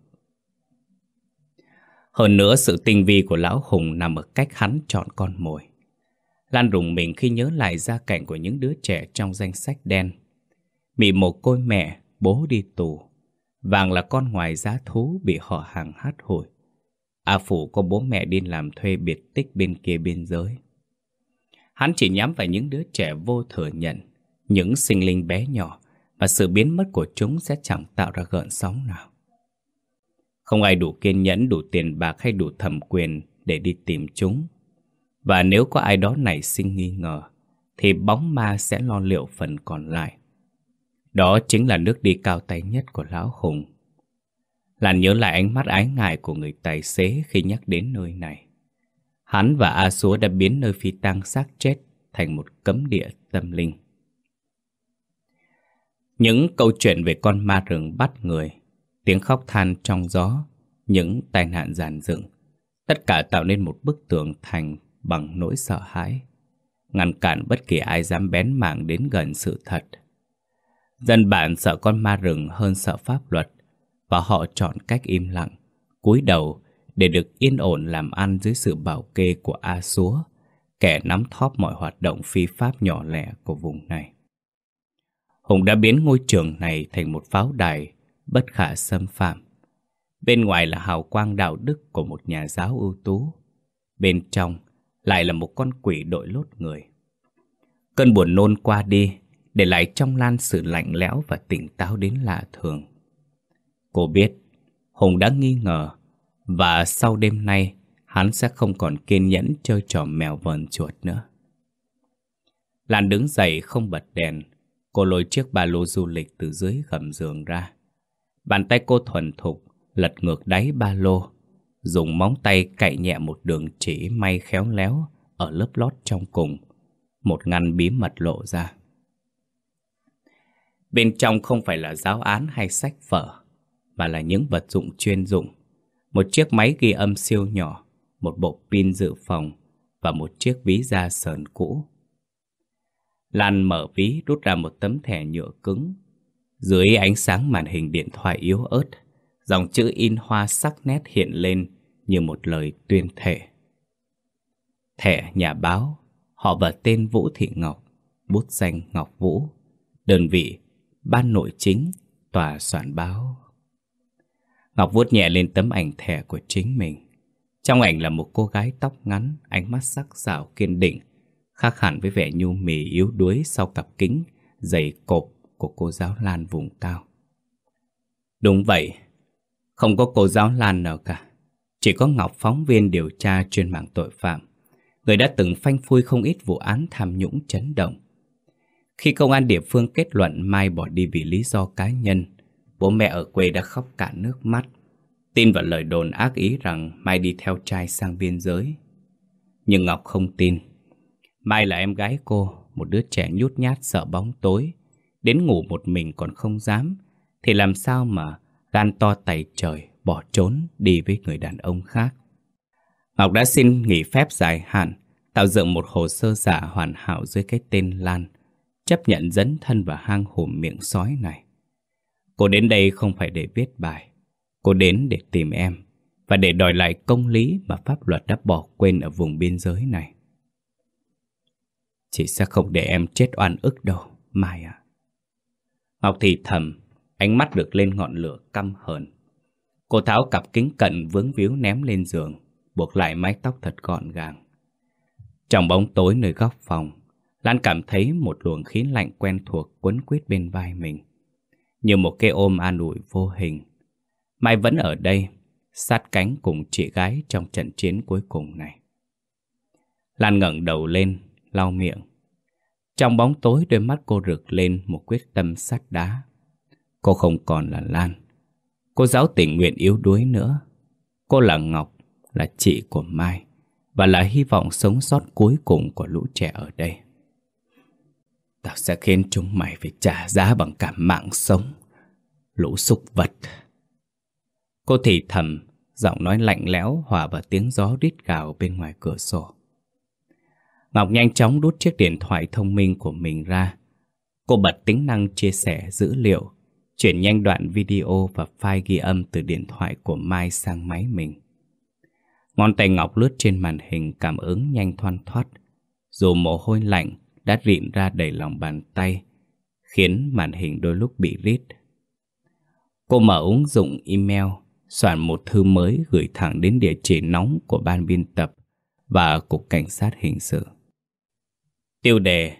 Hơn nữa sự tinh vi của Lão Hùng nằm ở cách hắn chọn con mồi. Lan rùng mình khi nhớ lại gia cảnh của những đứa trẻ trong danh sách đen. Bị một côi mẹ, bố đi tù. Vàng là con ngoài giá thú bị họ hàng hát hồi. A Phủ có bố mẹ đi làm thuê biệt tích bên kia biên giới. Hắn chỉ nhắm vào những đứa trẻ vô thừa nhận, những sinh linh bé nhỏ, và sự biến mất của chúng sẽ chẳng tạo ra gợn sóng nào. Không ai đủ kiên nhẫn, đủ tiền bạc hay đủ thẩm quyền để đi tìm chúng. Và nếu có ai đó nảy sinh nghi ngờ, thì bóng ma sẽ lo liệu phần còn lại. Đó chính là nước đi cao tay nhất của Lão Hùng. Lan nhớ lại ánh mắt ái ngại của người tài xế khi nhắc đến nơi này. Hắn và A Súa đã biến nơi phi tang xác chết thành một cấm địa tâm linh. Những câu chuyện về con ma rừng bắt người, tiếng khóc than trong gió, những tai nạn giàn dựng, tất cả tạo nên một bức tường thành bằng nỗi sợ hãi, ngăn cản bất kỳ ai dám bén mảng đến gần sự thật. Dân bản sợ con ma rừng hơn sợ pháp luật, và họ chọn cách im lặng, cúi đầu để được yên ổn làm ăn dưới sự bảo kê của A Súa, kẻ nắm thóp mọi hoạt động phi pháp nhỏ lẻ của vùng này. Hùng đã biến ngôi trường này thành một pháo đài bất khả xâm phạm. Bên ngoài là hào quang đạo đức của một nhà giáo ưu tú. Bên trong lại là một con quỷ đội lốt người. Cơn buồn nôn qua đi, để lại trong Lan sự lạnh lẽo và tỉnh táo đến lạ thường. Cô biết, Hùng đã nghi ngờ, và sau đêm nay, hắn sẽ không còn kiên nhẫn chơi trò mèo vờn chuột nữa. Lan đứng dậy không bật đèn, cô lôi chiếc ba lô du lịch từ dưới gầm giường ra. Bàn tay cô thuần thục, lật ngược đáy ba lô, dùng móng tay cạy nhẹ một đường chỉ may khéo léo ở lớp lót trong cùng. Một ngăn bí mật lộ ra. Bên trong không phải là giáo án hay sách vở, mà là những vật dụng chuyên dụng. Một chiếc máy ghi âm siêu nhỏ, một bộ pin dự phòng và một chiếc ví da sờn cũ. Lan mở ví rút ra một tấm thẻ nhựa cứng. Dưới ánh sáng màn hình điện thoại yếu ớt, dòng chữ in hoa sắc nét hiện lên như một lời tuyên thệ. Thẻ nhà báo, họ và tên Vũ Thị Ngọc, bút danh Ngọc Vũ, đơn vị, ban nội chính, tòa soạn báo. Ngọc vuốt nhẹ lên tấm ảnh thẻ của chính mình. Trong ảnh là một cô gái tóc ngắn, ánh mắt sắc sảo kiên định, khác hẳn với vẻ nhu mì yếu đuối sau cặp kính, dày cộp của cô giáo Lan vùng cao. Đúng vậy, không có cô giáo Lan nào cả. Chỉ có Ngọc phóng viên điều tra chuyên mạng tội phạm, người đã từng phanh phui không ít vụ án tham nhũng chấn động. Khi công an địa phương kết luận Mai bỏ đi vì lý do cá nhân, bố mẹ ở quê đã khóc cả nước mắt, tin vào lời đồn ác ý rằng Mai đi theo trai sang biên giới. Nhưng Ngọc không tin. Mai là em gái cô, một đứa trẻ nhút nhát sợ bóng tối, đến ngủ một mình còn không dám, thì làm sao mà gan to tay trời bỏ trốn đi với người đàn ông khác. Ngọc đã xin nghỉ phép dài hạn, tạo dựng một hồ sơ giả hoàn hảo dưới cái tên Lan, chấp nhận dấn thân vào hang hùm miệng sói này. Cô đến đây không phải để viết bài, cô đến để tìm em và để đòi lại công lý mà pháp luật đã bỏ quên ở vùng biên giới này. Chị sẽ không để em chết oan ức đâu, Mai à. Ngọc thì thầm, ánh mắt được lên ngọn lửa căm hờn. Cô tháo cặp kính cận vướng víu ném lên giường, buộc lại mái tóc thật gọn gàng. Trong bóng tối nơi góc phòng, Lan cảm thấy một luồng khí lạnh quen thuộc quấn quýt bên vai mình. Như một cái ôm an ủi vô hình. Mai vẫn ở đây, sát cánh cùng chị gái trong trận chiến cuối cùng này. Lan ngẩng đầu lên, lau miệng. Trong bóng tối đôi mắt cô rực lên một quyết tâm sắt đá. Cô không còn là Lan. Cô giáo tình nguyện yếu đuối nữa. Cô là Ngọc, là chị của Mai và là hy vọng sống sót cuối cùng của lũ trẻ ở đây. Tao sẽ khiến chúng mày phải trả giá bằng cả mạng sống. Lũ súc vật. Cô thì thầm, giọng nói lạnh lẽo hòa vào tiếng gió rít gào bên ngoài cửa sổ. Ngọc nhanh chóng đút chiếc điện thoại thông minh của mình ra. Cô bật tính năng chia sẻ dữ liệu, chuyển nhanh đoạn video và file ghi âm từ điện thoại của Mai sang máy mình. Ngón tay Ngọc lướt trên màn hình cảm ứng nhanh thoăn thoát. Dù mồ hôi lạnh đã rịn ra đầy lòng bàn tay, khiến màn hình đôi lúc bị rít. Cô mở ứng dụng email, soạn một thư mới gửi thẳng đến địa chỉ nóng của ban biên tập và Cục Cảnh sát Hình sự. Tiêu đề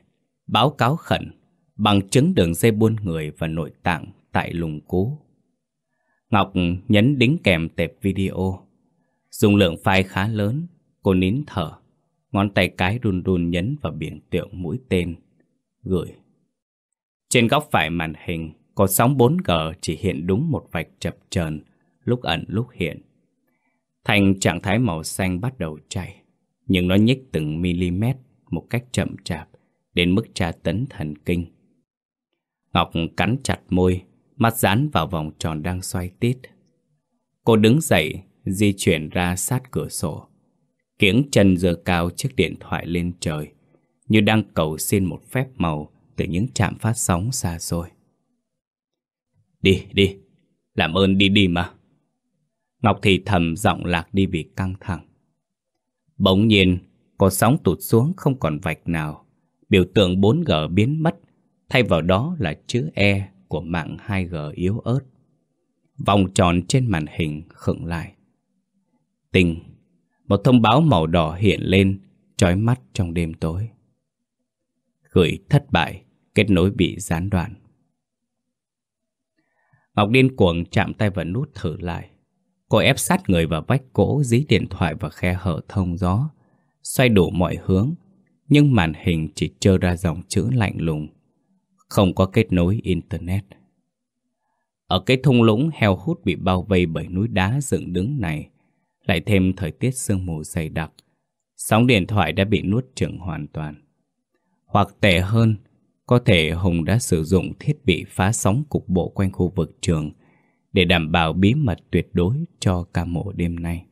Báo cáo khẩn Bằng chứng đường dây buôn người và nội tạng tại lùng cú Ngọc nhấn đính kèm tệp video Dùng lượng file khá lớn Cô nín thở Ngón tay cái run run nhấn vào biển tượng mũi tên Gửi Trên góc phải màn hình Có sóng 4G chỉ hiện đúng một vạch chập chờn Lúc ẩn lúc hiện Thành trạng thái màu xanh bắt đầu chạy Nhưng nó nhích từng mm một cách chậm chạp đến mức tra tấn thần kinh. Ngọc cắn chặt môi, mắt dán vào vòng tròn đang xoay tít. Cô đứng dậy, di chuyển ra sát cửa sổ. Kiếng chân giơ cao chiếc điện thoại lên trời, như đang cầu xin một phép màu từ những trạm phát sóng xa xôi. Đi, đi, làm ơn đi đi mà. Ngọc thì thầm giọng lạc đi vì căng thẳng. Bỗng nhiên, có sóng tụt xuống không còn vạch nào. Biểu tượng 4G biến mất, thay vào đó là chữ E của mạng 2G yếu ớt. Vòng tròn trên màn hình khựng lại. Tình. Một thông báo màu đỏ hiện lên, trói mắt trong đêm tối. Gửi thất bại, kết nối bị gián đoạn. Ngọc điên cuồng chạm tay vào nút thử lại. Cô ép sát người vào vách gỗ dí điện thoại và khe hở thông gió, xoay đủ mọi hướng, nhưng màn hình chỉ trơ ra dòng chữ lạnh lùng, không có kết nối Internet. Ở cái thung lũng heo hút bị bao vây bởi núi đá dựng đứng này, lại thêm thời tiết sương mù dày đặc, sóng điện thoại đã bị nuốt chửng hoàn toàn. Hoặc tệ hơn, có thể Hùng đã sử dụng thiết bị phá sóng cục bộ quanh khu vực trường để đảm bảo bí mật tuyệt đối cho ca mổ đêm nay.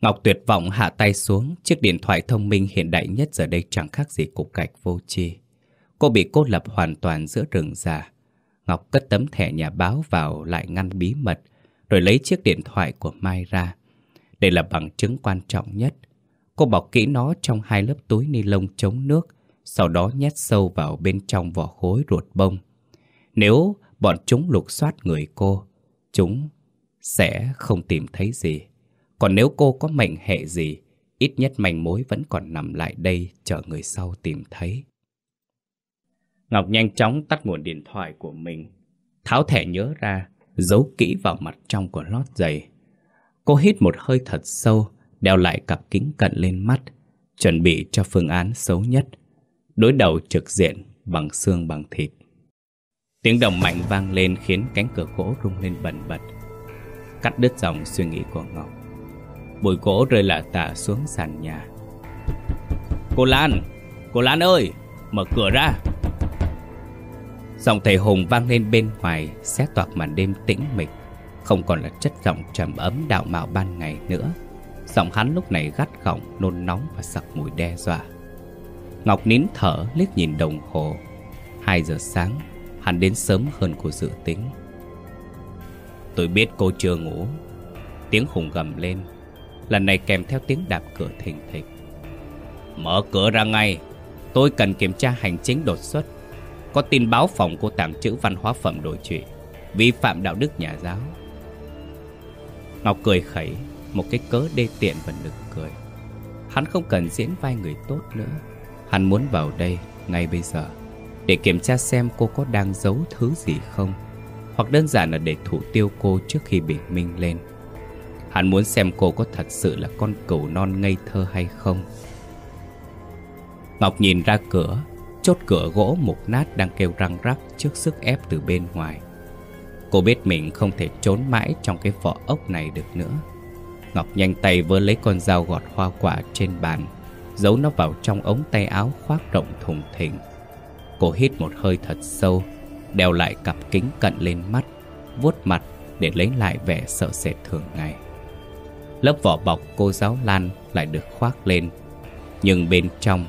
Ngọc tuyệt vọng hạ tay xuống, chiếc điện thoại thông minh hiện đại nhất giờ đây chẳng khác gì cục gạch vô tri. Cô bị cô lập hoàn toàn giữa rừng già. Ngọc cất tấm thẻ nhà báo vào lại ngăn bí mật, rồi lấy chiếc điện thoại của Mai ra. Đây là bằng chứng quan trọng nhất. Cô bọc kỹ nó trong hai lớp túi ni lông chống nước, sau đó nhét sâu vào bên trong vỏ khối ruột bông. Nếu bọn chúng lục soát người cô, chúng sẽ không tìm thấy gì. Còn nếu cô có mệnh hệ gì, ít nhất manh mối vẫn còn nằm lại đây chờ người sau tìm thấy. Ngọc nhanh chóng tắt nguồn điện thoại của mình, tháo thẻ nhớ ra, giấu kỹ vào mặt trong của lót giày. Cô hít một hơi thật sâu, đeo lại cặp kính cận lên mắt, chuẩn bị cho phương án xấu nhất. Đối đầu trực diện bằng xương bằng thịt. Tiếng đồng mạnh vang lên khiến cánh cửa gỗ rung lên bần bật, cắt đứt dòng suy nghĩ của Ngọc. Bụi gỗ rơi lả tả xuống sàn nhà. Cô Lan! Cô Lan ơi! Mở cửa ra! Giọng thầy Hùng vang lên bên ngoài, Xé toạc màn đêm tĩnh mịch. Không còn là chất giọng trầm ấm đạo mạo ban ngày nữa. Giọng hắn lúc này gắt gỏng, Nôn nóng và sặc mùi đe dọa. Ngọc nín thở, liếc nhìn đồng hồ. 2 giờ sáng, Hắn đến sớm hơn cô dự tính. Tôi biết cô chưa ngủ. Tiếng Hùng gầm lên. Lần này kèm theo tiếng đạp cửa thình thịch. Mở cửa ra ngay. Tôi cần kiểm tra hành chính đột xuất có tin báo phòng cô tàng trữ văn hóa phẩm đổi trụy, Vi phạm đạo đức nhà giáo. Ngọc cười khẩy Một cái cớ đê tiện và nực cười. Hắn không cần diễn vai người tốt nữa. Hắn muốn vào đây ngay bây giờ Để kiểm tra xem cô có đang giấu thứ gì không, Hoặc đơn giản là để thủ tiêu cô trước khi bình minh lên. Hắn muốn xem cô có thật sự là con cừu non ngây thơ hay không. Ngọc nhìn ra cửa Chốt cửa gỗ mục nát đang kêu răng rắc trước sức ép từ bên ngoài. Cô biết mình không thể trốn mãi trong cái vỏ ốc này được nữa. Ngọc nhanh tay vơ lấy con dao gọt hoa quả trên bàn, Giấu nó vào trong ống tay áo khoác rộng thùng thình. Cô hít một hơi thật sâu, Đeo lại cặp kính cận lên mắt, vuốt mặt để lấy lại vẻ sợ sệt thường ngày. Lớp vỏ bọc cô giáo Lan lại được khoác lên, Nhưng bên trong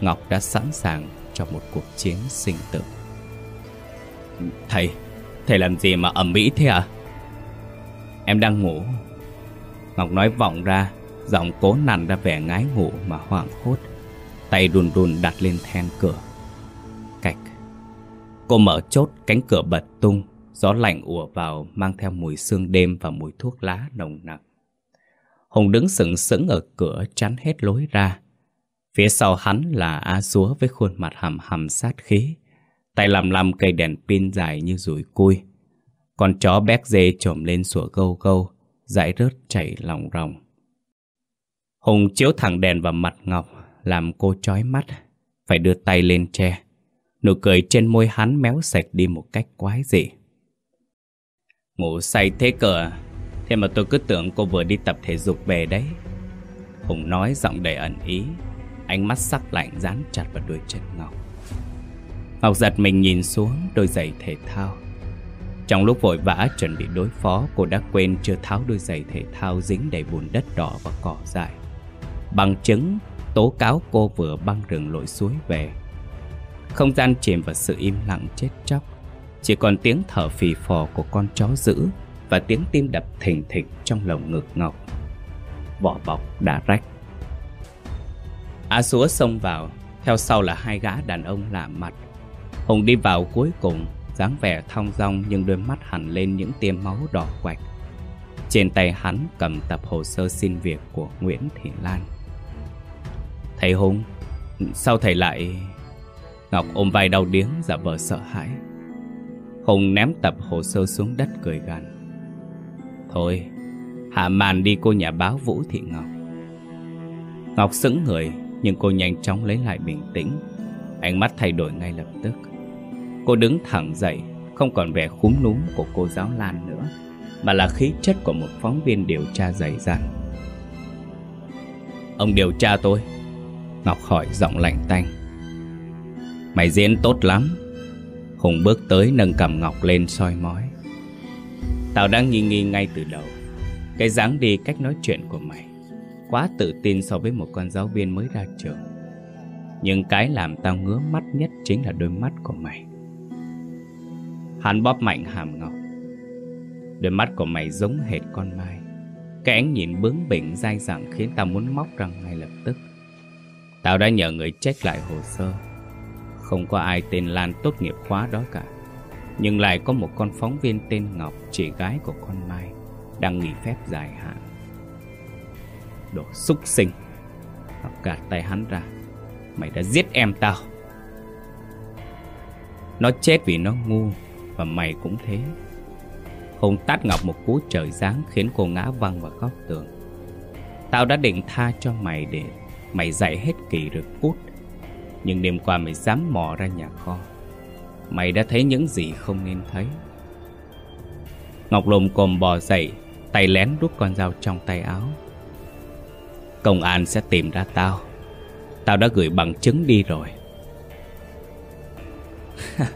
Ngọc đã sẵn sàng trong một cuộc chiến sinh tử. Thầy, thầy làm gì mà ẩm mỹ thế à? Em đang ngủ. Ngọc nói vọng ra, giọng cố nặn ra vẻ ngái ngủ mà hoảng hốt. Tay đùn đùn đặt lên then cửa. Cạch. Cô mở chốt cánh cửa bật tung, gió lạnh ùa vào mang theo mùi sương đêm và mùi thuốc lá nồng nặc. Hùng đứng sững sững ở cửa chắn hết lối ra. Phía sau hắn là A Súa với khuôn mặt hầm hầm sát khí, tay làm lầm cây đèn pin dài như rủi cui. Con chó béc dê trồm lên sủa gâu gâu, dãi rớt chảy lòng ròng. Hùng chiếu thẳng đèn vào mặt Ngọc, làm cô chói mắt, phải đưa tay lên che. Nụ cười trên môi hắn méo sạch đi một cách quái dị. Ngủ say thế cờ, à? thế mà tôi cứ tưởng cô vừa đi tập thể dục về đấy. Hùng nói giọng đầy ẩn ý, Ánh mắt sắc lạnh dán chặt vào đôi chân Ngọc. Ngọc giật mình nhìn xuống đôi giày thể thao. Trong lúc vội vã chuẩn bị đối phó, Cô đã quên chưa tháo đôi giày thể thao dính đầy bùn đất đỏ và cỏ dại. Bằng chứng, tố cáo cô vừa băng rừng lội suối về. Không gian chìm vào sự im lặng chết chóc. Chỉ còn tiếng thở phì phò của con chó dữ Và tiếng tim đập thình thịch trong lồng ngực Ngọc. Vỏ bọc đã rách. Á Súa xông vào, theo sau là hai gã đàn ông lạ mặt. Hùng đi vào cuối cùng, dáng vẻ thong dong nhưng đôi mắt hẳn lên những tia máu đỏ quạch. Trên tay hắn cầm tập hồ sơ xin việc của Nguyễn Thị Lan Thầy Hùng Sao thầy lại Ngọc ôm vai đau điếng giả vờ sợ hãi Hùng ném tập hồ sơ xuống đất cười gằn Thôi Hạ màn đi cô nhà báo Vũ Thị Ngọc Ngọc sững người nhưng cô nhanh chóng lấy lại bình tĩnh. Ánh mắt thay đổi ngay lập tức. Cô đứng thẳng dậy, Không còn vẻ khúm núm của cô giáo Lan nữa, Mà là khí chất của một phóng viên điều tra dày dặn. Ông điều tra tôi. Ngọc hỏi giọng lạnh tanh. Mày diễn tốt lắm. Hùng bước tới nâng cầm Ngọc lên soi mói. Tao đã nghi nghi ngay từ đầu. Cái dáng đi, cách nói chuyện của mày Quá tự tin so với một con giáo viên mới ra trường. Nhưng cái làm tao ngứa mắt nhất chính là đôi mắt của mày. Hắn bóp mạnh hàm Ngọc. Đôi mắt của mày giống hệt con mai. Cái ánh nhìn bướng bỉnh dai dẳng khiến tao muốn móc răng ngay lập tức. Tao đã nhờ người check lại hồ sơ. Không có ai tên Lan tốt nghiệp khóa đó cả. Nhưng lại có một con phóng viên tên Ngọc, Chị gái của con Mai, Đang nghỉ phép dài hạn. Đồ xúc sinh. Ngọc gạt tay hắn ra. Mày đã giết em tao. Nó chết vì nó ngu, Và mày cũng thế. Hùng tát Ngọc một cú trời giáng Khiến cô ngã văng vào góc tường. Tao đã định tha cho mày để Mày dạy hết kỳ rồi cút. Nhưng đêm qua mày dám mò ra nhà kho. Mày đã thấy những gì không nên thấy. Ngọc lồm cồm bò dậy, Tay lén rút con dao trong tay áo. Công an sẽ tìm ra tao. Tao đã gửi bằng chứng đi rồi.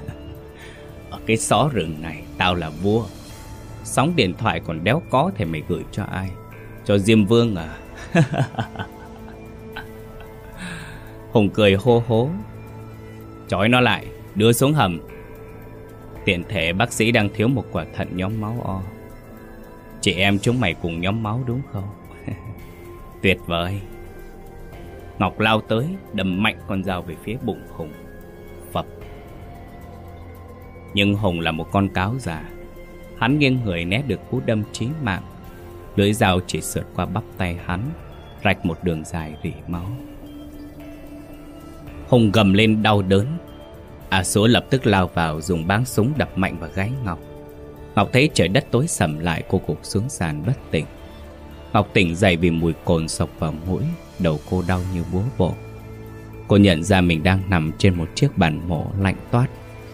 Ở cái xó rừng này, Tao là vua. Sóng điện thoại còn đéo có Thì mày gửi cho ai? Cho Diêm Vương à? Hùng cười hô hố. Chói nó lại, Đưa xuống hầm. Tiện thể bác sĩ đang thiếu một quả thận nhóm máu O. Chị em chúng mày cùng nhóm máu đúng không? Tuyệt vời. Ngọc lao tới, Đâm mạnh con dao về phía bụng Hùng. Phập. Nhưng Hùng là một con cáo già. Hắn nghiêng người né được cú đâm chí mạng. Lưỡi dao chỉ sượt qua bắp tay hắn, Rạch một đường dài rỉ máu. Hùng gầm lên đau đớn. A số lập tức lao vào dùng báng súng đập mạnh vào gáy Ngọc. Ngọc thấy trời đất tối sầm lại, cô gục xuống sàn bất tỉnh. Ngọc tỉnh dậy vì mùi cồn sộc vào mũi Đầu cô đau như búa bổ Cô nhận ra mình đang nằm trên một chiếc bàn mổ lạnh toát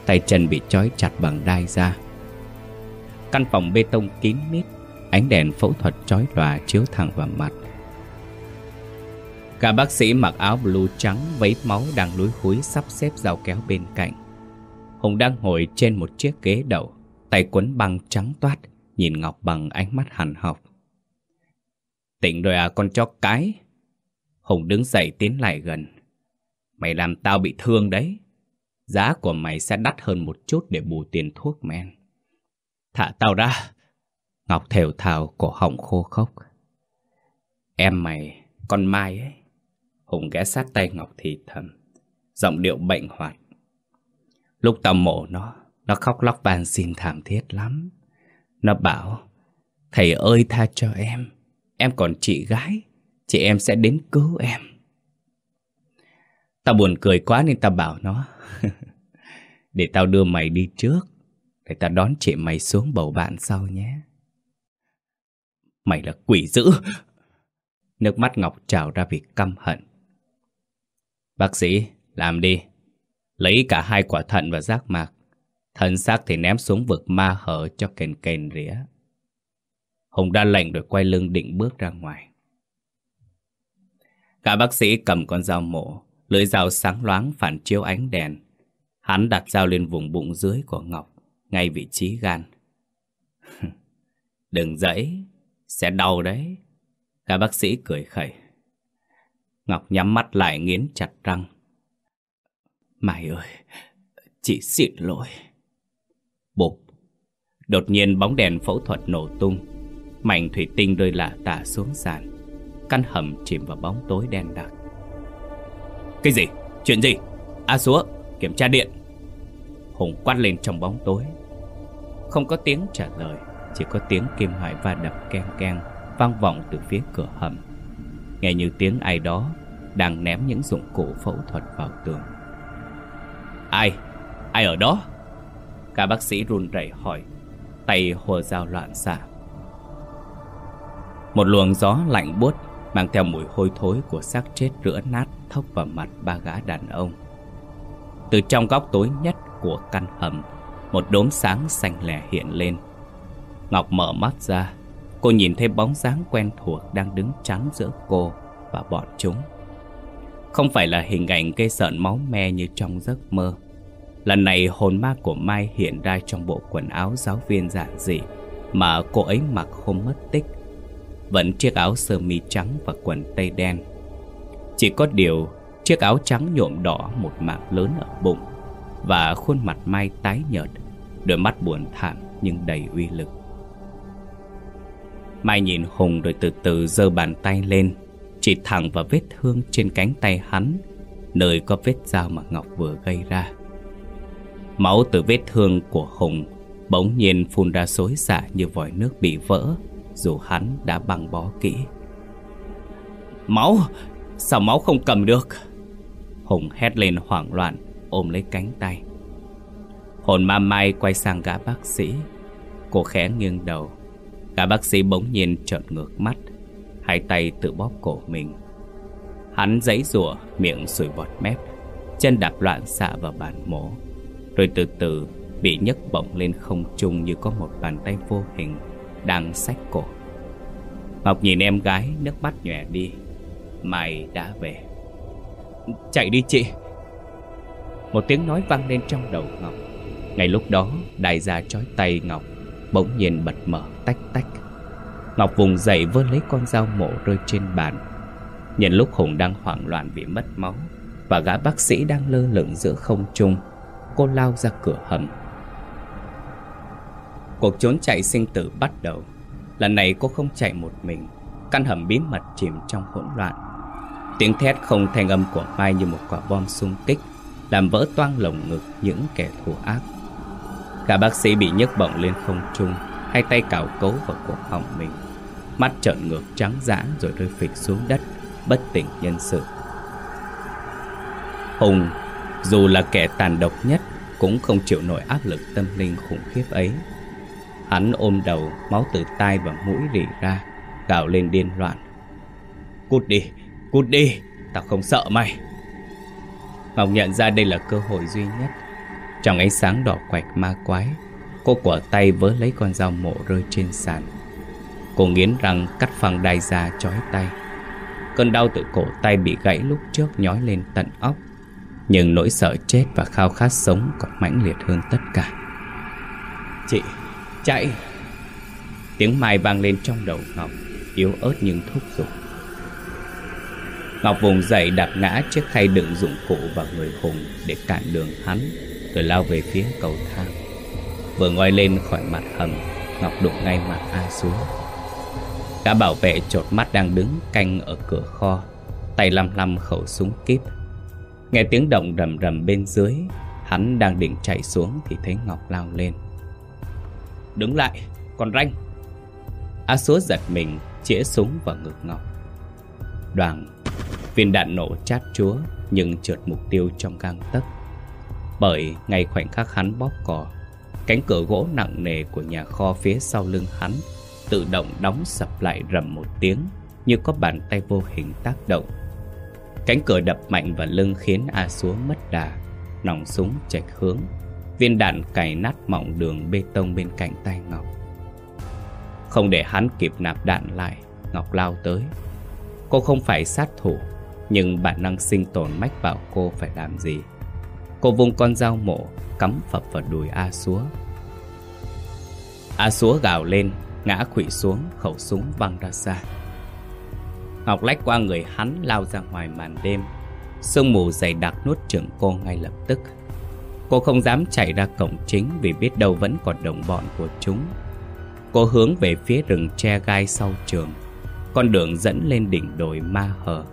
Tay chân bị trói chặt bằng đai da Căn phòng bê tông kín mít Ánh đèn phẫu thuật chói lòa chiếu thẳng vào mặt Cả bác sĩ mặc áo blue trắng vấy máu đang lúi húi sắp xếp dao kéo bên cạnh. Hùng đang ngồi trên một chiếc ghế đầu, tay quấn băng trắng toát, nhìn Ngọc bằng ánh mắt hằn học. Tỉnh rồi à con chó cái. Hùng đứng dậy tiến lại gần. Mày làm tao bị thương đấy. Giá của mày sẽ đắt hơn một chút để bù tiền thuốc men. Thả tao ra. Ngọc thều thào cổ họng khô khốc. Em mày, con Mai ấy, Hùng ghé sát tay Ngọc thì thầm Giọng điệu bệnh hoạt Lúc tao mổ nó Nó khóc lóc van xin thảm thiết lắm Nó bảo Thầy ơi tha cho em Em còn chị gái Chị em sẽ đến cứu em Tao buồn cười quá nên tao bảo nó Để tao đưa mày đi trước Để tao đón chị mày xuống bầu bạn sau nhé Mày là quỷ dữ Nước mắt Ngọc trào ra vì căm hận Bác sĩ, làm đi. Lấy cả hai quả thận và giác mạc. Thân xác thì ném xuống vực ma hở cho kền kền rỉa. Hùng đã lệnh rồi quay lưng định bước ra ngoài. Cả bác sĩ cầm con dao mổ, lưỡi dao sáng loáng phản chiếu ánh đèn. Hắn đặt dao lên vùng bụng dưới của Ngọc, ngay vị trí gan. Đừng dẫy, sẽ đau đấy. Cả bác sĩ cười khẩy. Ngọc nhắm mắt lại nghiến chặt răng. Mày ơi, chị xin lỗi. Bụp. Đột nhiên bóng đèn phẫu thuật nổ tung. Mảnh thủy tinh rơi lạ tả xuống sàn. Căn hầm chìm vào bóng tối đen đặc. Cái gì? Chuyện gì? A à, kiểm tra điện. Hùng quát lên trong bóng tối. Không có tiếng trả lời, Chỉ có tiếng kim loại va đập keng keng Vang vọng từ phía cửa hầm Nghe như tiếng ai đó Đang ném những dụng cụ phẫu thuật vào tường Ai? Ai ở đó? Cả bác sĩ run rẩy hỏi Tay hồ dao loạn xạ một luồng gió lạnh buốt Mang theo mùi hôi thối của xác chết rửa nát Thốc vào mặt ba gã đàn ông. Từ trong góc tối nhất của căn hầm, Một đốm sáng xanh lẻ hiện lên. Ngọc mở mắt ra, Cô nhìn thấy bóng dáng quen thuộc Đang đứng chắn giữa cô và bọn chúng. Không phải là hình ảnh gây sợn máu me như trong giấc mơ. Lần này hồn ma của Mai hiện ra trong bộ quần áo giáo viên giản dị Mà cô ấy mặc hôm mất tích. Vẫn chiếc áo sơ mi trắng và quần tây đen. Chỉ có điều, chiếc áo trắng nhuộm đỏ một mảng lớn ở bụng Và khuôn mặt Mai tái nhợt, Đôi mắt buồn thảm nhưng đầy uy lực. Mai nhìn Hùng rồi từ từ giơ bàn tay lên, Chỉ thẳng vào vết thương trên cánh tay hắn, Nơi có vết dao mà Ngọc vừa gây ra. Máu từ vết thương của Hùng Bỗng nhiên phun ra xối xả như vòi nước bị vỡ dù hắn đã băng bó kỹ. Máu! Sao máu không cầm được? Hùng hét lên hoảng loạn, Ôm lấy cánh tay. Hồn ma mai quay sang gã bác sĩ. Cô khẽ nghiêng đầu. Gã bác sĩ bỗng nhiên trợn ngược mắt, Hai tay tự bóp cổ mình. Hắn giãy rủa miệng sùi bọt mép, Chân đạp loạn xạ vào bàn mổ, Rồi từ từ bị nhấc bổng lên không trung Như có một bàn tay vô hình. Đang xách cổ. Ngọc nhìn em gái nước mắt nhòe đi. Mày đã về. Chạy đi chị. Một tiếng nói vang lên trong đầu Ngọc. Ngay lúc đó đại gia trói tay Ngọc Bỗng nhiên bật mở tách tách. Ngọc vùng dậy vươn lấy con dao mổ rơi trên bàn. Nhìn lúc Hùng đang hoảng loạn vì mất máu Và gã bác sĩ đang lơ lửng giữa không trung, Cô lao ra cửa hầm. Cuộc trốn chạy sinh tử bắt đầu. Lần này cô không chạy một mình, Căn hầm bí mật chìm trong hỗn loạn. Tiếng thét không thanh âm của Mai như một quả bom xung kích, Làm vỡ toang lồng ngực những kẻ thù ác. Cả bác sĩ bị nhấc bổng lên không trung, Hai tay cào cấu vào cổ họng mình. Mắt trợn ngược trắng dã rồi rơi phịch xuống đất, Bất tỉnh nhân sự. Hùng, dù là kẻ tàn độc nhất, Cũng không chịu nổi áp lực tâm linh khủng khiếp ấy. Hắn ôm đầu Máu từ tai và mũi rỉ ra Gào lên điên loạn. Cút đi, cút đi Tao không sợ mày. Ngọc nhận ra đây là cơ hội duy nhất. Trong ánh sáng đỏ quạch ma quái Cô quả tay vớ lấy con dao mổ rơi trên sàn. Cô nghiến răng cắt phăng đai ra chói tay. Cơn đau từ cổ tay bị gãy lúc trước nhói lên tận óc. Nhưng nỗi sợ chết và khao khát sống còn mãnh liệt hơn tất cả. Chị, chạy. Tiếng mai vang lên trong đầu Ngọc, Yếu ớt nhưng thúc giục. Ngọc vùng dậy đạp ngã chiếc khay đựng dụng cụ vào người Hùng Để cản đường hắn, rồi lao về phía cầu thang. Vừa ngoi lên khỏi mặt hầm, Ngọc đụng ngay mặt A xuống Cả bảo vệ chột mắt đang đứng canh ở cửa kho, Tay lăm lăm khẩu súng kíp. Nghe tiếng động rầm rầm bên dưới, Hắn đang định chạy xuống thì thấy Ngọc lao lên. Đứng lại, còn ranh? A Súa giật mình chĩa súng vào ngực Ngọc. Đoàn Viên đạn nổ chát chúa Nhưng trượt mục tiêu trong gang tấc. Bởi ngay khoảnh khắc hắn bóp cò Cánh cửa gỗ nặng nề của nhà kho phía sau lưng hắn Tự động đóng sập lại rầm một tiếng Như có bàn tay vô hình tác động. Cánh cửa đập mạnh vào lưng khiến A Súa mất đà Nòng súng chạch hướng. Viên đạn cày nát mỏng đường bê tông bên cạnh tay Ngọc. Không để hắn kịp nạp đạn lại, Ngọc lao tới. Cô không phải sát thủ, Nhưng bản năng sinh tồn mách bảo cô phải làm gì? Cô vung con dao mổ, Cắm phập vào đùi A Súa. A Súa gào lên, Ngã quỵ xuống, khẩu súng văng ra xa. Ngọc lách qua người hắn lao ra ngoài màn đêm. Sương mù dày đặc nuốt chửng cô ngay lập tức. Cô không dám chạy ra cổng chính Vì biết đâu vẫn còn đồng bọn của chúng. Cô hướng về phía rừng tre gai sau trường. Con đường dẫn lên đỉnh đồi ma hờ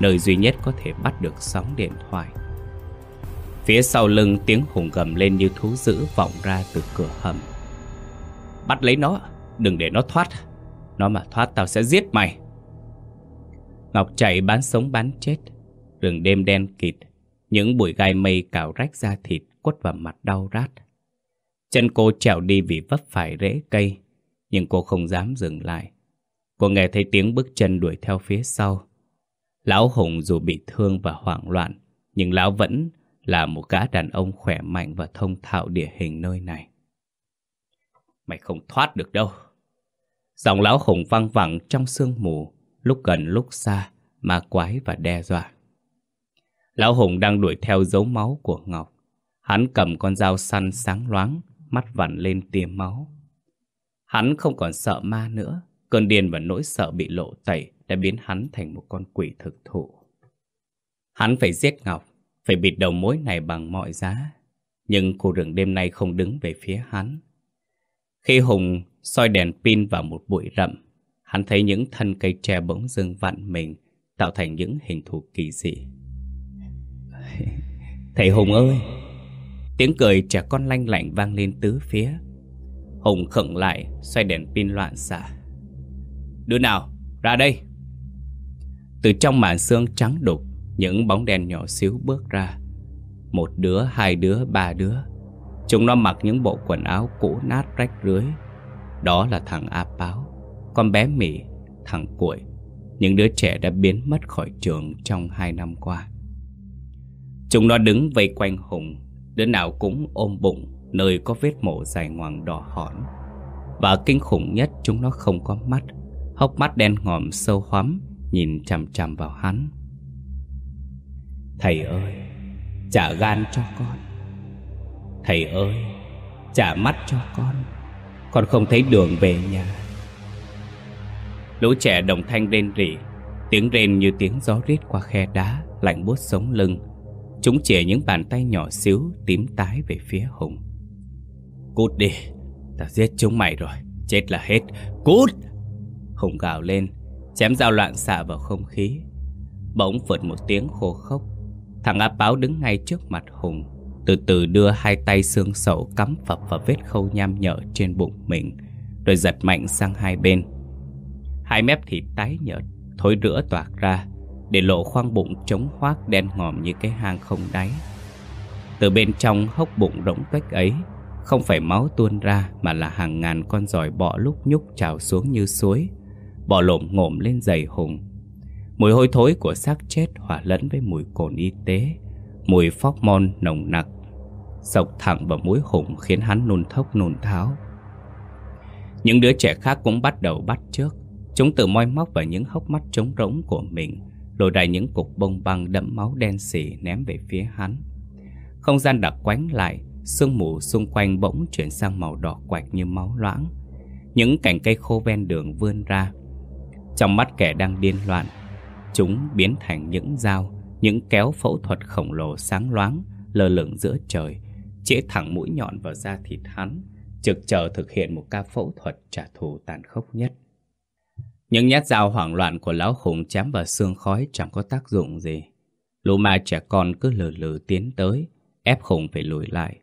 Nơi duy nhất có thể bắt được sóng điện thoại. Phía sau lưng tiếng hùng gầm lên như thú dữ vọng ra từ cửa hầm. Bắt lấy nó, Đừng để nó thoát. Nó mà thoát tao sẽ giết mày. Ngọc chạy bán sống bán chết. Rừng đêm đen kịt. Những bụi gai mây cào rách da thịt. Quất vào mặt đau rát. Chân cô trèo đi vì vấp phải rễ cây, Nhưng cô không dám dừng lại. Cô nghe thấy tiếng bước chân đuổi theo phía sau. Lão Hùng dù bị thương và hoảng loạn, Nhưng lão vẫn là một gã đàn ông khỏe mạnh và thông thạo địa hình nơi này. Mày không thoát được đâu. Giọng lão Hùng văng vẳng trong sương mù, Lúc gần lúc xa, Ma quái và đe dọa. Lão Hùng đang đuổi theo dấu máu của Ngọc. Hắn cầm con dao săn sáng loáng Mắt vặn lên tia máu Hắn không còn sợ ma nữa Cơn điên và nỗi sợ bị lộ tẩy đã biến hắn thành một con quỷ thực thụ. Hắn phải giết Ngọc, phải bịt đầu mối này bằng mọi giá. Nhưng khu rừng đêm nay không đứng về phía hắn. Khi Hùng soi đèn pin vào một bụi rậm, hắn thấy những thân cây tre bỗng dưng vặn mình, tạo thành những hình thù kỳ dị. Thầy Hùng ơi! Tiếng cười trẻ con lanh lạnh vang lên tứ phía. Hùng khựng lại, xoay đèn pin loạn xạ. Đứa nào? Ra đây! Từ trong màn xương trắng đục Những bóng đèn nhỏ xíu bước ra Một đứa, hai đứa, ba đứa Chúng nó mặc những bộ quần áo cũ nát rách rưới Đó là thằng A Báo Con bé Mỹ, thằng Cuội Những đứa trẻ đã biến mất khỏi trường trong hai năm qua Chúng nó đứng vây quanh Hùng Đứa nào cũng ôm bụng, Nơi có vết mổ dài ngoằng đỏ hỏn Và kinh khủng nhất, chúng nó không có mắt. Hốc mắt đen ngòm sâu hoắm, Nhìn chằm chằm vào hắn. Thầy ơi, Trả gan cho con. Thầy ơi, Trả mắt cho con. Con không thấy đường về nhà. Lũ trẻ đồng thanh rên rỉ, Tiếng rên như tiếng gió rít qua khe đá, Lạnh buốt sống lưng. Chúng chìa những bàn tay nhỏ xíu Tím tái về phía Hùng. Cút đi ta giết chúng mày rồi, Chết là hết, Cút! Hùng gào lên, Chém dao loạn xạ vào không khí. Bỗng vượt một tiếng khô khốc, Thằng áp Báo đứng ngay trước mặt Hùng, Từ từ đưa hai tay xương sầu cắm phập vào vết khâu nham nhở trên bụng mình, Rồi giật mạnh sang hai bên. Hai mép thịt tái nhợt, Thối rữa toạc ra. Để lộ khoang bụng trống hoác đen ngòm như cái hang không đáy Từ bên trong hốc bụng rỗng tuếch ấy Không phải máu tuôn ra Mà là hàng ngàn con giòi bọ lúc nhúc trào xuống như suối bọ lổm ngổm lên giày hùng. Mùi hôi thối của xác chết hòa lẫn với mùi cồn y tế, mùi phóc mon nồng nặc, sộc thẳng vào mũi hùng khiến hắn nôn thốc nôn tháo. Những đứa trẻ khác cũng bắt đầu bắt trước. Chúng tự moi móc vào những hốc mắt trống rỗng của mình, đổ đầy những cục bông băng đẫm máu đen xỉ ném về phía hắn. Không gian đặc quánh lại, sương mù xung quanh bỗng chuyển sang màu đỏ quạch như máu loãng. Những cành cây khô ven đường vươn ra, trong mắt kẻ đang điên loạn Chúng biến thành những dao Những kéo phẫu thuật khổng lồ sáng loáng Lơ lửng giữa trời Chĩa thẳng mũi nhọn vào da thịt hắn Trực chờ thực hiện một ca phẫu thuật trả thù tàn khốc nhất những nhát dao hoảng loạn của lão khủng chém vào xương khói chẳng có tác dụng gì Lũ ma trẻ con cứ lừ lừ tiến tới, Ép khủng phải lùi lại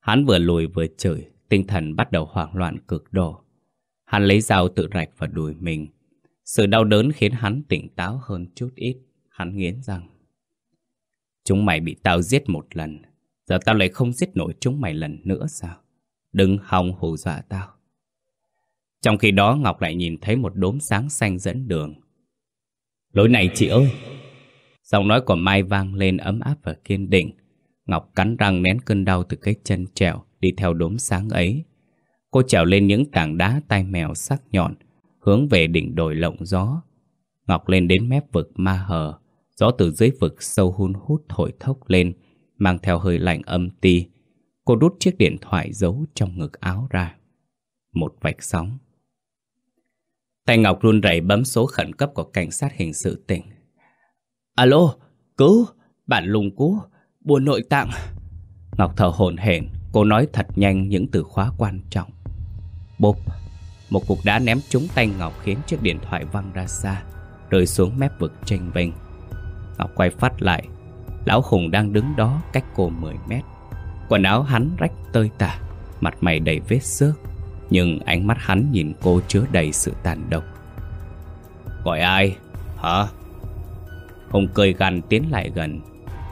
Hắn vừa lùi vừa chửi, Tinh thần bắt đầu hoảng loạn cực độ Hắn lấy dao tự rạch vào đùi mình sự đau đớn khiến hắn tỉnh táo hơn chút ít. Hắn nghiến răng. Chúng mày bị tao giết một lần. Giờ tao lại không giết nổi chúng mày lần nữa sao? Đừng hòng hù dọa tao. Trong khi đó Ngọc lại nhìn thấy một đốm sáng xanh dẫn đường. Lối này chị ơi! Giọng nói của Mai vang lên ấm áp và kiên định. Ngọc cắn răng nén cơn đau từ cái chân trèo đi theo đốm sáng ấy. Cô trèo lên những tảng đá tai mèo sắc nhọn, hướng về đỉnh đồi lộng gió. Ngọc lên đến mép vực ma hờ, gió từ dưới vực sâu hun hút thổi thốc lên, mang theo hơi lạnh âm ti. Cô đút chiếc điện thoại giấu trong ngực áo ra. Một vạch sóng. Tay Ngọc run rẩy bấm số khẩn cấp của cảnh sát hình sự tỉnh. Alo, cứu, bạn lùng cú, buồn nội tạng. Ngọc thở hổn hển, cô nói thật nhanh những từ khóa quan trọng. Bốp. Một cục đá ném trúng tay Ngọc khiến chiếc điện thoại văng ra xa Rơi xuống mép vực tranh vênh Ngọc quay phát lại Lão Hùng đang đứng đó cách cô 10 mét Quần áo hắn rách tơi tả Mặt mày đầy vết xước nhưng ánh mắt hắn nhìn cô chứa đầy sự tàn độc. Gọi ai? Hả? Hùng cười gằn tiến lại gần.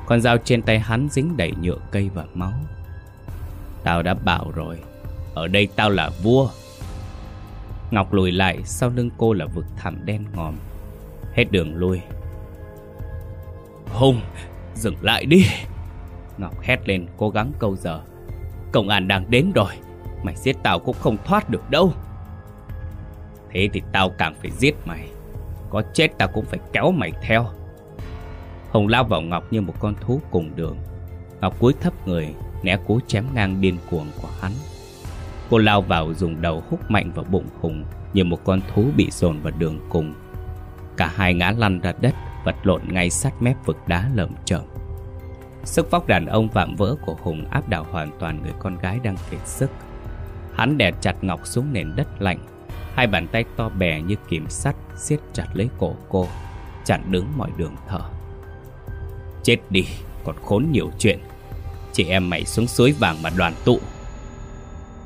Con dao trên tay hắn dính đầy nhựa cây và máu. Tao đã bảo rồi, Ở đây tao là vua. Ngọc lùi lại, Sau lưng cô là vực thẳm đen ngòm. Hết đường lui. Hùng, Dừng lại đi. Ngọc hét lên, cố gắng câu giờ. Công an đang đến rồi. Mày giết tao cũng không thoát được đâu. Thế thì tao càng phải giết mày. Có chết tao cũng phải kéo mày theo. Hồng lao vào Ngọc như một con thú cùng đường. Ngọc cúi thấp người, Né cú chém ngang điên cuồng của hắn. Cô lao vào dùng đầu hút mạnh vào bụng Hùng Như một con thú bị dồn vào đường cùng. Cả hai ngã lăn ra đất, Vật lộn ngay sát mép vực đá lởm chởm. Sức vóc đàn ông vạm vỡ của Hùng áp đảo hoàn toàn người con gái đang kiệt sức. Hắn đè chặt Ngọc xuống nền đất lạnh. Hai bàn tay to bè như kìm sắt siết chặt lấy cổ cô Chặn đứng mọi đường thở. Chết đi, còn khốn nhiều chuyện. Chị em mày xuống suối vàng mà đoàn tụ.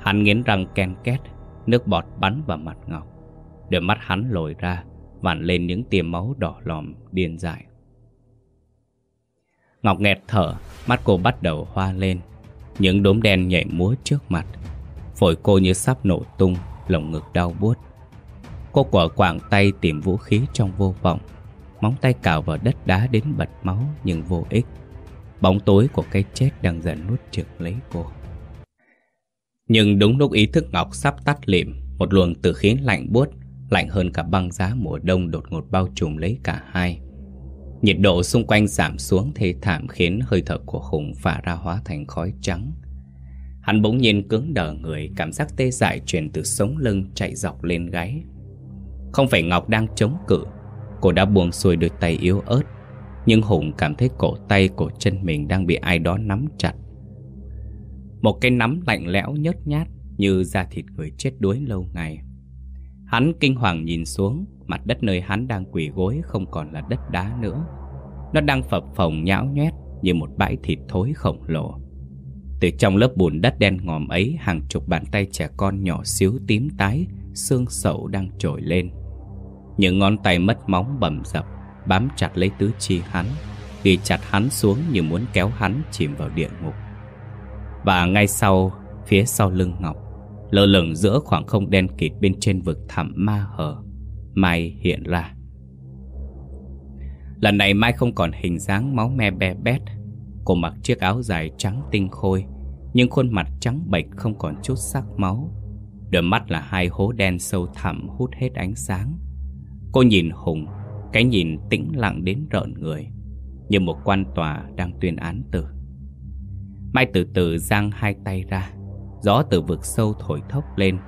Hắn nghiến răng ken két Nước bọt bắn vào mặt Ngọc. Đôi mắt hắn lồi ra Vặn lên những tia máu đỏ lòm điên dại. Ngọc nghẹt thở Mắt cô bắt đầu hoa lên. Những đốm đen nhảy múa trước mặt. Phổi cô như sắp nổ tung, Lồng ngực đau buốt. Cô quả quảng tay tìm vũ khí trong vô vọng, Móng tay cào vào đất đá đến bật máu Nhưng vô ích. Bóng tối của cái chết đang dần nuốt trực lấy cô. Nhưng đúng lúc ý thức Ngọc sắp tắt lịm, Một luồng từ khí lạnh buốt, Lạnh hơn cả băng giá mùa đông đột ngột bao trùm lấy cả hai. Nhiệt độ xung quanh giảm xuống thê thảm khiến hơi thở của Hùng phả ra hóa thành khói trắng. Hắn bỗng nhiên cứng đờ người, cảm giác tê dại truyền từ sống lưng chạy dọc lên gáy. Không phải Ngọc đang chống cự, cô đã buông xuôi đôi tay yếu ớt, nhưng Hùng cảm thấy cổ tay cổ chân mình đang bị ai đó nắm chặt. Một cái nắm lạnh lẽo nhớt nhát như da thịt người chết đuối lâu ngày. Hắn kinh hoàng nhìn xuống, mặt đất nơi hắn đang quỳ gối không còn là đất đá nữa. Nó đang phập phồng nhão nhoét như một bãi thịt thối khổng lồ. Từ trong lớp bùn đất đen ngòm ấy, hàng chục bàn tay trẻ con nhỏ xíu tím tái, xương sậu đang trồi lên. Những ngón tay mất móng bầm dập, bám chặt lấy tứ chi hắn, ghi chặt hắn xuống như muốn kéo hắn chìm vào địa ngục. Và ngay sau, phía sau lưng Ngọc, lơ lửng giữa khoảng không đen kịt bên trên vực thẳm ma hờ Mai hiện ra Lần này Mai không còn hình dáng máu me be bét Cô mặc chiếc áo dài trắng tinh khôi nhưng khuôn mặt trắng bệch không còn chút sắc máu. Đôi mắt là hai hố đen sâu thẳm hút hết ánh sáng. Cô nhìn Hùng, Cái nhìn tĩnh lặng đến rợn người, Như một quan tòa đang tuyên án tử. Mai từ từ giang hai tay ra, Gió từ vực sâu thổi thốc lên.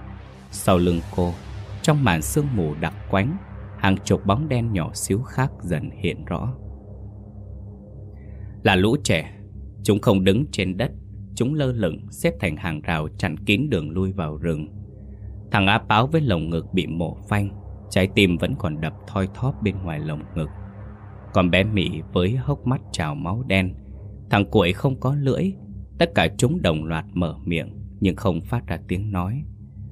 Sau lưng cô, Trong màn sương mù đặc quánh, Hàng chục bóng đen nhỏ xíu khác dần hiện rõ. Là lũ trẻ, Chúng không đứng trên đất. Chúng lơ lửng xếp thành hàng rào chặn kín đường lui vào rừng Thằng á báo với lồng ngực bị mổ phanh Trái tim vẫn còn đập thoi thóp bên ngoài lồng ngực Còn bé Mỹ với hốc mắt trào máu đen Thằng cuội không có lưỡi Tất cả chúng đồng loạt mở miệng nhưng không phát ra tiếng nói,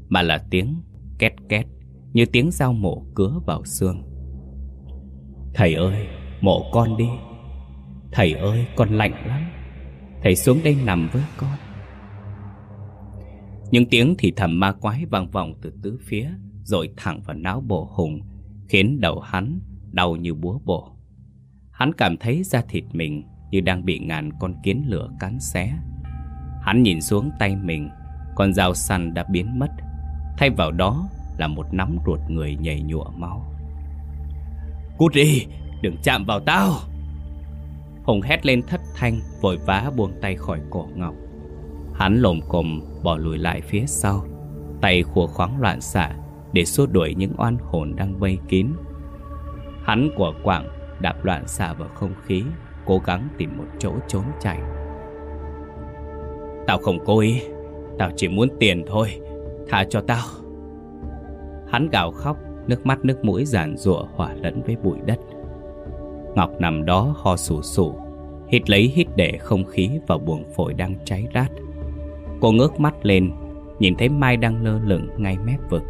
mà là tiếng két két như tiếng dao mổ cứa vào xương. Thầy ơi, mổ con đi. Thầy ơi, con lạnh lắm. Thầy xuống đây nằm với con. Những tiếng thì thầm ma quái vang vọng từ tứ phía, rồi thẳng vào não bộ hùng, khiến đầu hắn đau như búa bổ. Hắn cảm thấy da thịt mình như đang bị ngàn con kiến lửa cắn xé. Hắn nhìn xuống tay mình Con dao săn đã biến mất Thay vào đó là một nắm ruột người nhảy nhụa máu Cút đi, đừng chạm vào tao Hùng hét lên thất thanh, Vội vã buông tay khỏi cổ Ngọc. Hắn lồm cồm bỏ lùi lại phía sau, Tay khua khoáng loạn xạ Để xua đuổi những oan hồn đang vây kín. Hắn của quảng đạp loạn xạ vào không khí, Cố gắng tìm một chỗ trốn chạy. Tao không cố ý, Tao chỉ muốn tiền thôi, Tha cho tao. Hắn gào khóc, Nước mắt nước mũi giàn rụa hỏa lẫn với bụi đất. Ngọc nằm đó ho sù sù Hít lấy hít để không khí vào buồng phổi đang cháy rát. Cô ngước mắt lên, Nhìn thấy Mai đang lơ lửng ngay mép vực.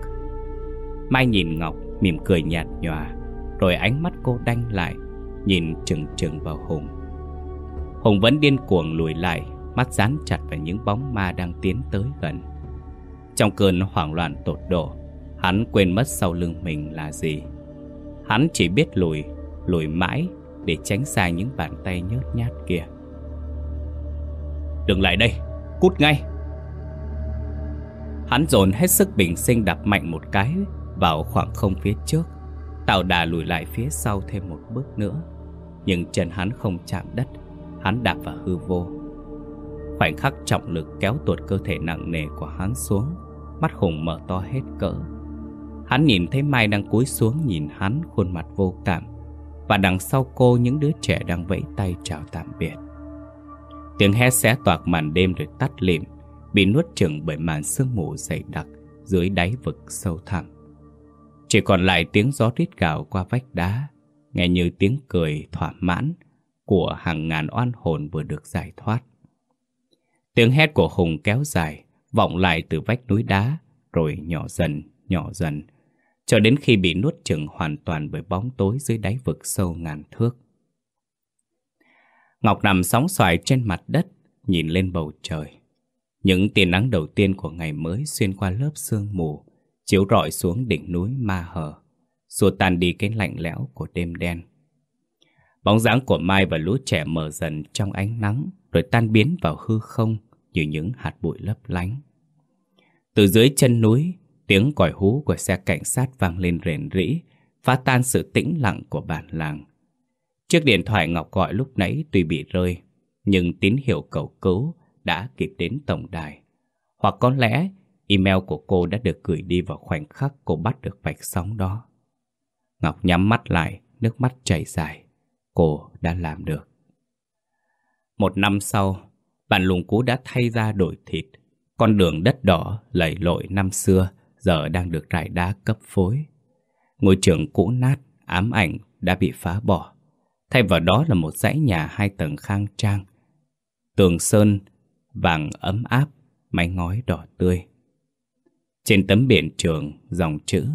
Mai nhìn Ngọc, mỉm cười nhạt nhòa, Rồi ánh mắt cô đanh lại, Nhìn chừng chừng vào Hùng. Hùng vẫn điên cuồng lùi lại, Mắt dán chặt vào những bóng ma đang tiến tới gần. Trong cơn hoảng loạn tột độ, Hắn quên mất sau lưng mình là gì. Hắn chỉ biết lùi Lùi mãi Để tránh xa những bàn tay nhớt nhát kia. Đừng lại đây, Cút ngay. Hắn dồn hết sức bình sinh đập mạnh một cái Vào khoảng không phía trước, Tạo đà lùi lại phía sau thêm một bước nữa. Nhưng chân hắn không chạm đất, Hắn đạp vào hư vô. Khoảnh khắc trọng lực kéo tuột cơ thể nặng nề của hắn xuống, Mắt hùng mở to hết cỡ. Hắn nhìn thấy Mai đang cúi xuống nhìn hắn, khuôn mặt vô cảm. Và đằng sau cô những đứa trẻ đang vẫy tay chào tạm biệt. Tiếng hét xé toạc màn đêm rồi tắt lịm Bị nuốt chừng bởi màn sương mù dày đặc Dưới đáy vực sâu thẳm. Chỉ còn lại tiếng gió rít gào qua vách đá Nghe như tiếng cười thỏa mãn Của hàng ngàn oan hồn vừa được giải thoát. Tiếng hét của Hùng kéo dài Vọng lại từ vách núi đá Rồi nhỏ dần, nhỏ dần cho đến khi bị nuốt chừng hoàn toàn bởi bóng tối dưới đáy vực sâu ngàn thước. Ngọc nằm sóng xoài trên mặt đất, Nhìn lên bầu trời. Những tia nắng đầu tiên của ngày mới Xuyên qua lớp sương mù, Chiếu rọi xuống đỉnh núi ma hờ Xua tan đi cái lạnh lẽo của đêm đen. Bóng dáng của Mai và lũ trẻ mở dần trong ánh nắng, Rồi tan biến vào hư không Như những hạt bụi lấp lánh. Từ dưới chân núi Tiếng còi hú của xe cảnh sát vang lên rền rĩ Phá tan sự tĩnh lặng của bản làng Chiếc điện thoại Ngọc gọi lúc nãy tuy bị rơi, nhưng tín hiệu cầu cứu đã kịp đến tổng đài. Hoặc có lẽ email của cô đã được gửi đi vào khoảnh khắc cô bắt được vạch sóng đó. Ngọc nhắm mắt lại, nước mắt chảy dài. Cô đã làm được. Một năm sau, bản lùng cú đã thay ra đổi thịt. Con đường đất đỏ lầy lội năm xưa giờ đang được rải đá cấp phối. Ngôi trường cũ nát, ám ảnh đã bị phá bỏ. Thay vào đó là một dãy nhà hai tầng khang trang. Tường sơn, vàng ấm áp, mái ngói đỏ tươi. Trên tấm biển trường, dòng chữ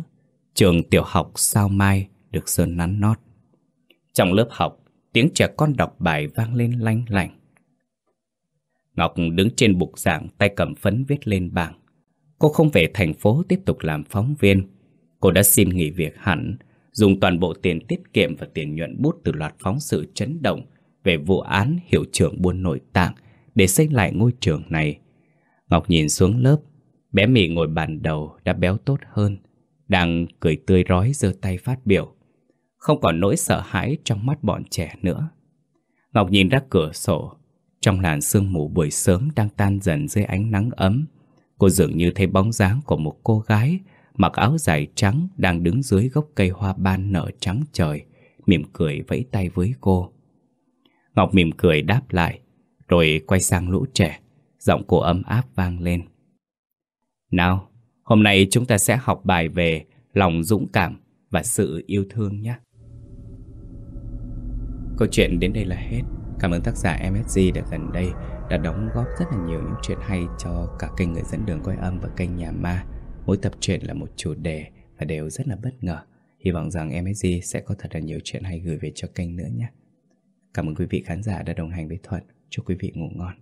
Trường tiểu học sao mai được sơn nắn nót. Trong lớp học, tiếng trẻ con đọc bài vang lên lanh lành. Ngọc đứng trên bục giảng tay cầm phấn viết lên bảng. Cô không về thành phố tiếp tục làm phóng viên. Cô đã xin nghỉ việc hẳn dùng toàn bộ tiền tiết kiệm và tiền nhuận bút từ loạt phóng sự chấn động về vụ án hiệu trưởng buôn nội tạng để xây lại ngôi trường này. Ngọc nhìn xuống lớp, bé Mỹ ngồi bàn đầu đã béo tốt hơn, đang cười tươi rói giơ tay phát biểu. Không còn nỗi sợ hãi trong mắt bọn trẻ nữa. Ngọc nhìn ra cửa sổ, trong làn sương mù buổi sớm đang tan dần dưới ánh nắng ấm. Cô dường như thấy bóng dáng của một cô gái mặc áo dài trắng đang đứng dưới gốc cây hoa ban nở trắng trời, mỉm cười vẫy tay với cô. Ngọc mỉm cười đáp lại, rồi quay sang lũ trẻ, giọng cô ấm áp vang lên. Nào, hôm nay chúng ta sẽ học bài về lòng dũng cảm và sự yêu thương nhé. Câu chuyện đến đây là hết. Cảm ơn tác giả MSG đã gần đây đã đóng góp rất là nhiều những chuyện hay cho cả kênh Người dẫn đường quay âm và kênh Nhà Ma. Mỗi tập truyện là một chủ đề và đều rất là bất ngờ. Hy vọng rằng MSG sẽ có thật là nhiều chuyện hay gửi về cho kênh nữa nhé. Cảm ơn quý vị khán giả đã đồng hành với Thuận. Chúc quý vị ngủ ngon.